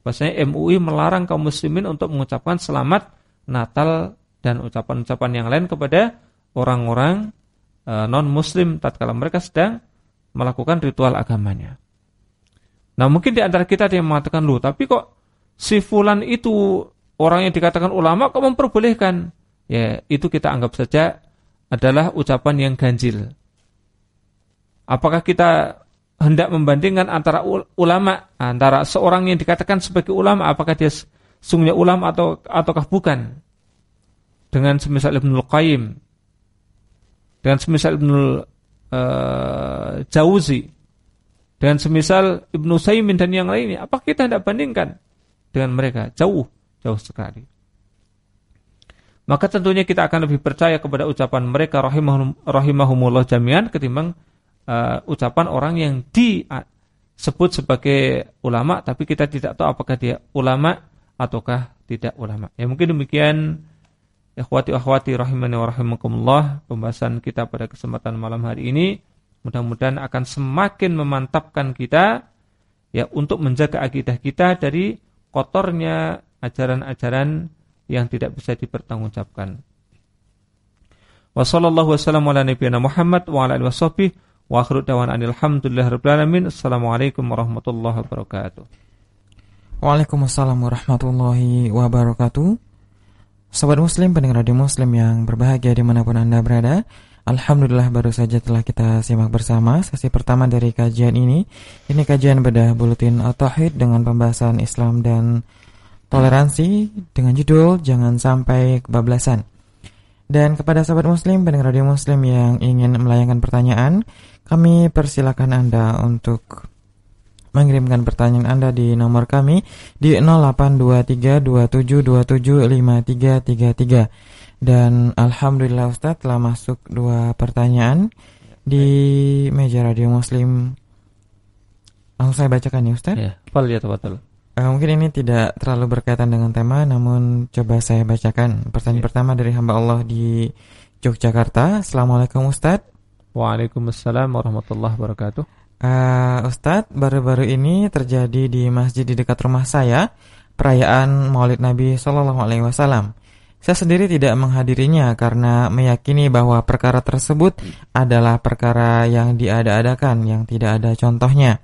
Bahasanya MUI melarang kaum muslimin untuk mengucapkan selamat Natal dan ucapan-ucapan yang lain kepada orang-orang eh, non-muslim tatkala mereka sedang melakukan ritual agamanya. Nah, mungkin di antara kita ada yang mengatakan, "Loh, tapi kok si fulan itu orang yang dikatakan ulama kok memperbolehkan?" Ya, itu kita anggap saja adalah ucapan yang ganjil. Apakah kita hendak membandingkan antara ulama, antara seorang yang dikatakan sebagai ulama, apakah dia sungguhnya ulama atau ataukah bukan? Dengan semisal Ibnu Qayyim, dengan semisal Ibnu uh, Jauzi, dengan semisal Ibnu Saimin dan yang lainnya, apakah kita hendak bandingkan dengan mereka? Jauh, jauh sekali maka tentunya kita akan lebih percaya kepada ucapan mereka rahimahum, rahimahumullah jami'an ketimbang uh, ucapan orang yang disebut sebagai ulama tapi kita tidak tahu apakah dia ulama ataukah tidak ulama. Ya mungkin demikian ikhwati akhwati rahimani wa rahimakumullah pembahasan kita pada kesempatan malam hari ini mudah-mudahan akan semakin memantapkan kita ya untuk menjaga akidah kita dari kotornya ajaran-ajaran yang tidak bisa dipertanggungjawabkan. Wassallallahu wasallam ala nabiyana Muhammad wa ala alihi Wa akhiru da'wana alhamdulillahirabbil alamin. Assalamualaikum warahmatullahi wabarakatuh. Waalaikumsalam warahmatullahi wabarakatuh. Sobat Muslim, pendengar radio Muslim yang berbahagia di mana pun Anda berada. Alhamdulillah baru saja telah kita simak bersama sesi pertama dari kajian ini. Ini kajian bedah buletin At-Tauhid dengan pembahasan Islam dan toleransi dengan judul Jangan Sampai Kebablasan. Dan kepada sahabat muslim, pendengar radio muslim yang ingin melayangkan pertanyaan, kami persilakan Anda untuk mengirimkan pertanyaan Anda di nomor kami di 082327275333. Dan Alhamdulillah Ustadz telah masuk dua pertanyaan di meja radio muslim. Langsung saya bacakan ya Ustadz Ya, ya betul. Uh, mungkin ini tidak terlalu berkaitan dengan tema Namun coba saya bacakan. Pertanyaan ya. pertama dari hamba Allah di Yogyakarta. Assalamualaikum Ustadz Waalaikumsalam warahmatullahi wabarakatuh uh, Ustadz, baru-baru ini terjadi di masjid di dekat rumah saya Perayaan maulid Nabi Sallallahu Alaihi Wasallam saya sendiri tidak menghadirinya karena meyakini bahwa perkara tersebut adalah perkara yang diada-adakan, yang tidak ada contohnya.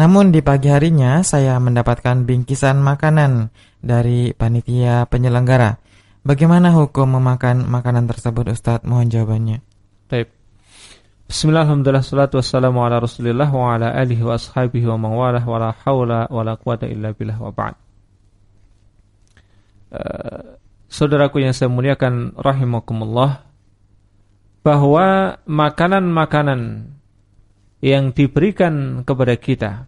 Namun di pagi harinya saya mendapatkan bingkisan makanan dari panitia penyelenggara. Bagaimana hukum memakan makanan tersebut Ustadz? Mohon jawabannya. Bismillahirrahmanirrahim. Salatu wassalamu ala Rasulillah wa ala alihi wa ashabihi wa man walah wa la haula wa la quwata illa billah wa ba'd. Uh, saudaraku yang saya muliakan rahimakumullah bahwa makanan-makanan yang diberikan kepada kita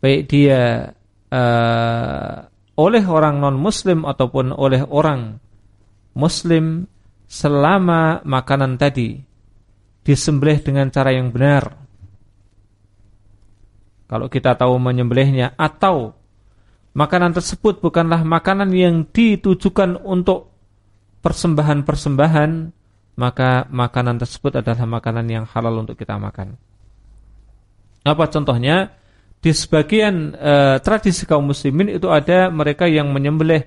baik dia uh, oleh orang non muslim ataupun oleh orang muslim selama makanan tadi disembelih dengan cara yang benar kalau kita tahu menyembelihnya atau makanan tersebut bukanlah makanan yang ditujukan untuk persembahan-persembahan, maka makanan tersebut adalah makanan yang halal untuk kita makan. Apa contohnya? Di sebagian e, tradisi kaum muslimin itu ada mereka yang menyembelih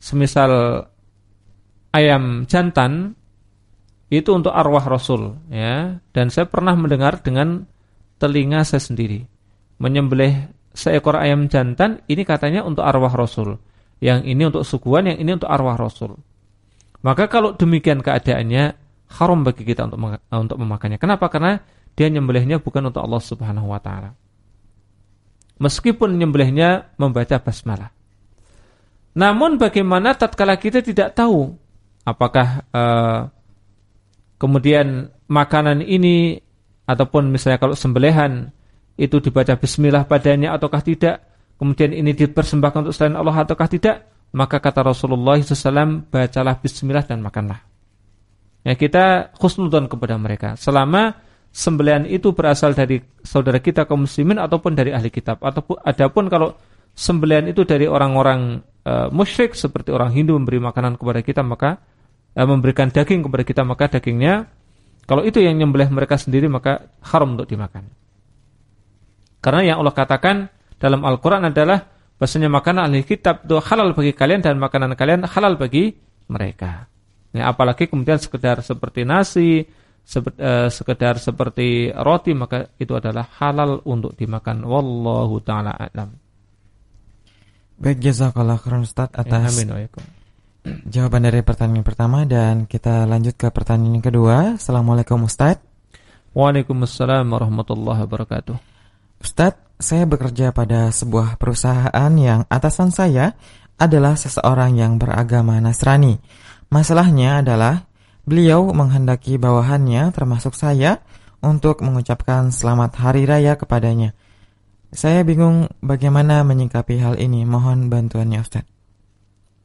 semisal ayam jantan itu untuk arwah Rasul ya dan saya pernah mendengar dengan telinga saya sendiri menyembelih seekor ayam jantan ini katanya untuk arwah Rasul. Yang ini untuk sukuan, yang ini untuk arwah Rasul. Maka kalau demikian keadaannya haram bagi kita untuk untuk memakannya. Kenapa? Karena dia nyembelihnya bukan untuk Allah Subhanahu wa taala. Meskipun nyembelihnya membaca basmalah. Namun bagaimana tatkala kita tidak tahu apakah uh, kemudian makanan ini ataupun misalnya kalau sembelihan itu dibaca bismillah padanya ataukah tidak, kemudian ini dipersembahkan untuk selain Allah ataukah tidak, maka kata Rasulullah SAW, bacalah bismillah dan makanlah. Ya, kita khusnudon kepada mereka. Selama sembelian itu berasal dari saudara kita kaum muslimin ataupun dari ahli kitab. Ataupun adapun kalau sembelian itu dari orang-orang uh, musyrik seperti orang Hindu memberi makanan kepada kita maka uh, memberikan daging kepada kita maka dagingnya kalau itu yang nyembelih mereka sendiri maka haram untuk dimakan. Karena yang Allah katakan dalam Al-Quran adalah bahasanya makanan ahli kitab itu halal bagi kalian dan makanan kalian halal bagi mereka. Ya, apalagi kemudian sekedar seperti nasi, uh, sekedar seperti roti maka itu adalah halal untuk dimakan. Wallahu taala alam. Baik jazakallah khairan Ustaz ya, atas ya, amin, jawaban dari pertanyaan pertama dan kita lanjut ke pertanyaan yang kedua. Assalamualaikum Ustaz. Waalaikumsalam warahmatullahi wabarakatuh. Ustadz, saya bekerja pada sebuah perusahaan yang atasan saya adalah seseorang yang beragama Nasrani. Masalahnya adalah beliau menghendaki bawahannya termasuk saya untuk mengucapkan selamat hari raya kepadanya. Saya bingung bagaimana menyikapi hal ini. Mohon bantuannya Ustaz.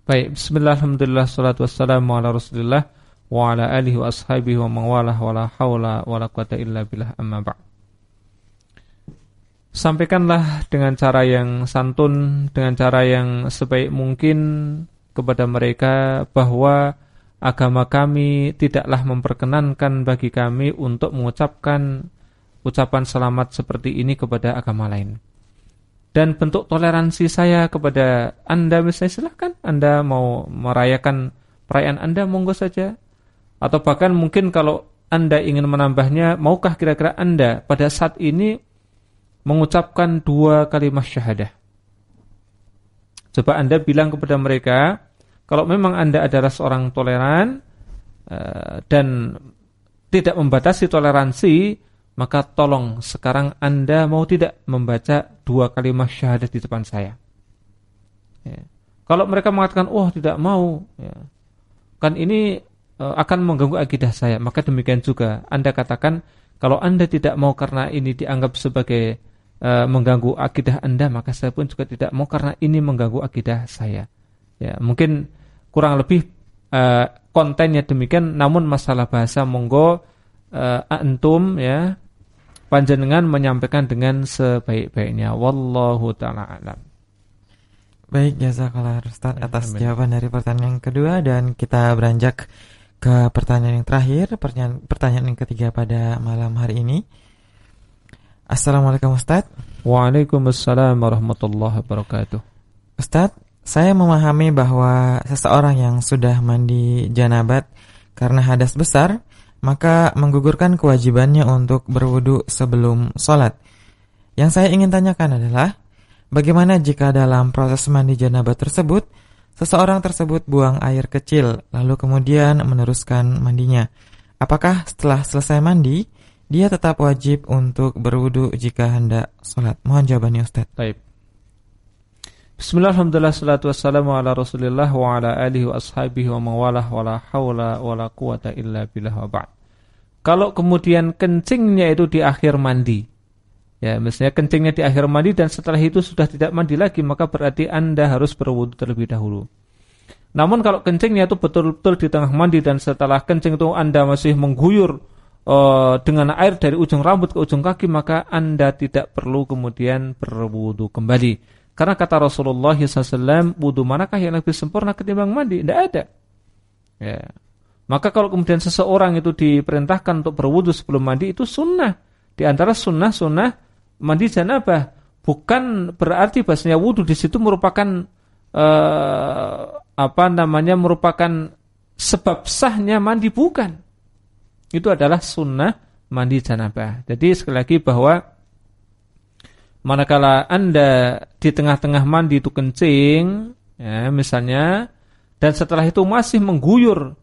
Baik, bismillah, alhamdulillah, salatu wassalamu ala rasulillah wa ala alihi wa ashabihi wa mawalah wa la hawla wa la quwata illa billah amma ba'd. Sampaikanlah dengan cara yang santun, dengan cara yang sebaik mungkin kepada mereka bahwa agama kami tidaklah memperkenankan bagi kami untuk mengucapkan ucapan selamat seperti ini kepada agama lain. Dan bentuk toleransi saya kepada Anda misalnya silahkan Anda mau merayakan perayaan Anda monggo saja. Atau bahkan mungkin kalau Anda ingin menambahnya, maukah kira-kira Anda pada saat ini mengucapkan dua kalimat syahadah? Coba Anda bilang kepada mereka, kalau memang Anda adalah seorang toleran uh, dan tidak membatasi toleransi, maka tolong sekarang Anda mau tidak membaca dua kalimat syahadat di depan saya. Ya. Kalau mereka mengatakan, oh tidak mau, ya. kan ini uh, akan mengganggu akidah saya, maka demikian juga Anda katakan, kalau Anda tidak mau karena ini dianggap sebagai uh, mengganggu akidah Anda, maka saya pun juga tidak mau karena ini mengganggu akidah saya. Ya, mungkin kurang lebih uh, kontennya demikian namun masalah bahasa monggo uh, antum ya panjenengan menyampaikan dengan sebaik-baiknya wallahu taala alam Baik, jazakallah Ustaz atas Amin. jawaban dari pertanyaan yang kedua dan kita beranjak ke pertanyaan yang terakhir, pertanyaan, pertanyaan yang ketiga pada malam hari ini. Assalamualaikum Ustaz. Waalaikumsalam warahmatullahi wabarakatuh. Ustaz, saya memahami bahwa seseorang yang sudah mandi janabat karena hadas besar, maka menggugurkan kewajibannya untuk berwudu sebelum sholat. Yang saya ingin tanyakan adalah, bagaimana jika dalam proses mandi janabat tersebut, seseorang tersebut buang air kecil, lalu kemudian meneruskan mandinya. Apakah setelah selesai mandi, dia tetap wajib untuk berwudu jika hendak sholat? Mohon jawabannya Ustaz. Baik. Bismillah, alhamdulillah, salatu wassalamu ala rasulillah wa ala alihi wa mawalah wa la hawla wa la quwata illa billah wa ba'd. Kalau kemudian kencingnya itu di akhir mandi, ya misalnya kencingnya di akhir mandi dan setelah itu sudah tidak mandi lagi, maka berarti Anda harus berwudu terlebih dahulu. Namun kalau kencingnya itu betul-betul di tengah mandi dan setelah kencing itu Anda masih mengguyur uh, dengan air dari ujung rambut ke ujung kaki, maka Anda tidak perlu kemudian berwudu kembali. Karena kata Rasulullah SAW, wudhu manakah yang lebih sempurna ketimbang mandi? Tidak ada. Ya. Maka kalau kemudian seseorang itu diperintahkan untuk berwudhu sebelum mandi, itu sunnah. Di antara sunnah-sunnah mandi janabah. Bukan berarti bahasanya wudhu di situ merupakan uh, apa namanya merupakan sebab sahnya mandi bukan. Itu adalah sunnah mandi janabah. Jadi sekali lagi bahwa manakala Anda di tengah-tengah mandi itu kencing, ya, misalnya, dan setelah itu masih mengguyur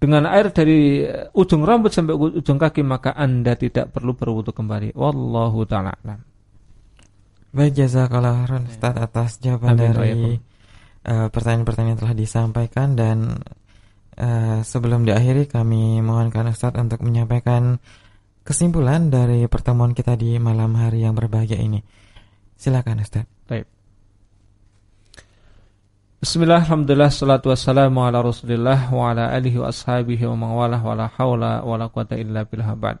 dengan air dari ujung rambut sampai ujung kaki, maka Anda tidak perlu berwudu kembali. Wallahu ta'ala alam. Baik, jazakallah khairan Ustaz atas jawaban Amin, dari uh, pertanyaan-pertanyaan yang telah disampaikan dan uh, sebelum diakhiri kami mohonkan Ustaz untuk menyampaikan kesimpulan dari pertemuan kita di malam hari yang berbahagia ini. Silakan Ustaz. Baik. Bismillah, alhamdulillah, salatu wassalamu ala rasulillah wa ala alihi wa ashabihi wa mawalah wa la hawla wa la quwata illa billah ba'd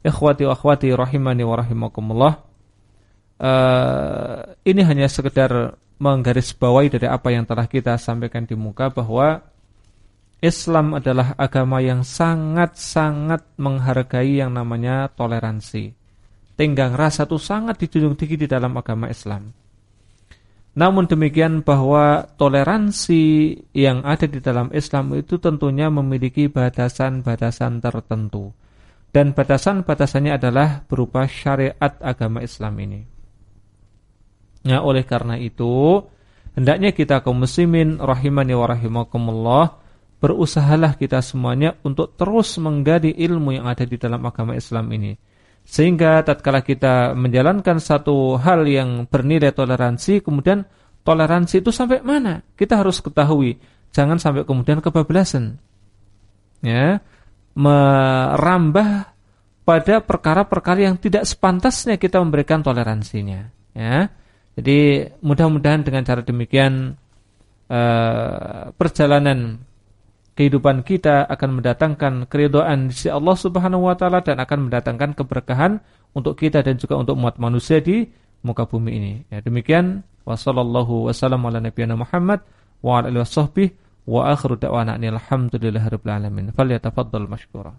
Ikhwati wa akhwati rahimani wa rahimakumullah uh, Ini hanya sekedar menggarisbawahi dari apa yang telah kita sampaikan di muka bahwa Islam adalah agama yang sangat-sangat menghargai yang namanya toleransi. Tenggang rasa itu sangat dijunjung tinggi di dalam agama Islam. Namun demikian bahwa toleransi yang ada di dalam Islam itu tentunya memiliki batasan-batasan tertentu. Dan batasan-batasannya adalah berupa syariat agama Islam ini. Nah, oleh karena itu, hendaknya kita kaum muslimin rahimani wa rahimakumullah berusahalah kita semuanya untuk terus menggali ilmu yang ada di dalam agama Islam ini. Sehingga tatkala kita menjalankan satu hal yang bernilai toleransi, kemudian toleransi itu sampai mana? Kita harus ketahui, jangan sampai kemudian kebablasan. Ya, merambah pada perkara-perkara yang tidak sepantasnya kita memberikan toleransinya, ya. Jadi mudah-mudahan dengan cara demikian uh, perjalanan kehidupan kita akan mendatangkan keridhaan di sisi Allah Subhanahu wa taala dan akan mendatangkan keberkahan untuk kita dan juga untuk umat manusia di muka bumi ini. Ya, demikian wasallallahu wasallam ala nabiyana Muhammad wa ala alihi washabbihi wa akhiru da'wana alhamdulillahirabbil alamin. Falyatafaddal mashkura.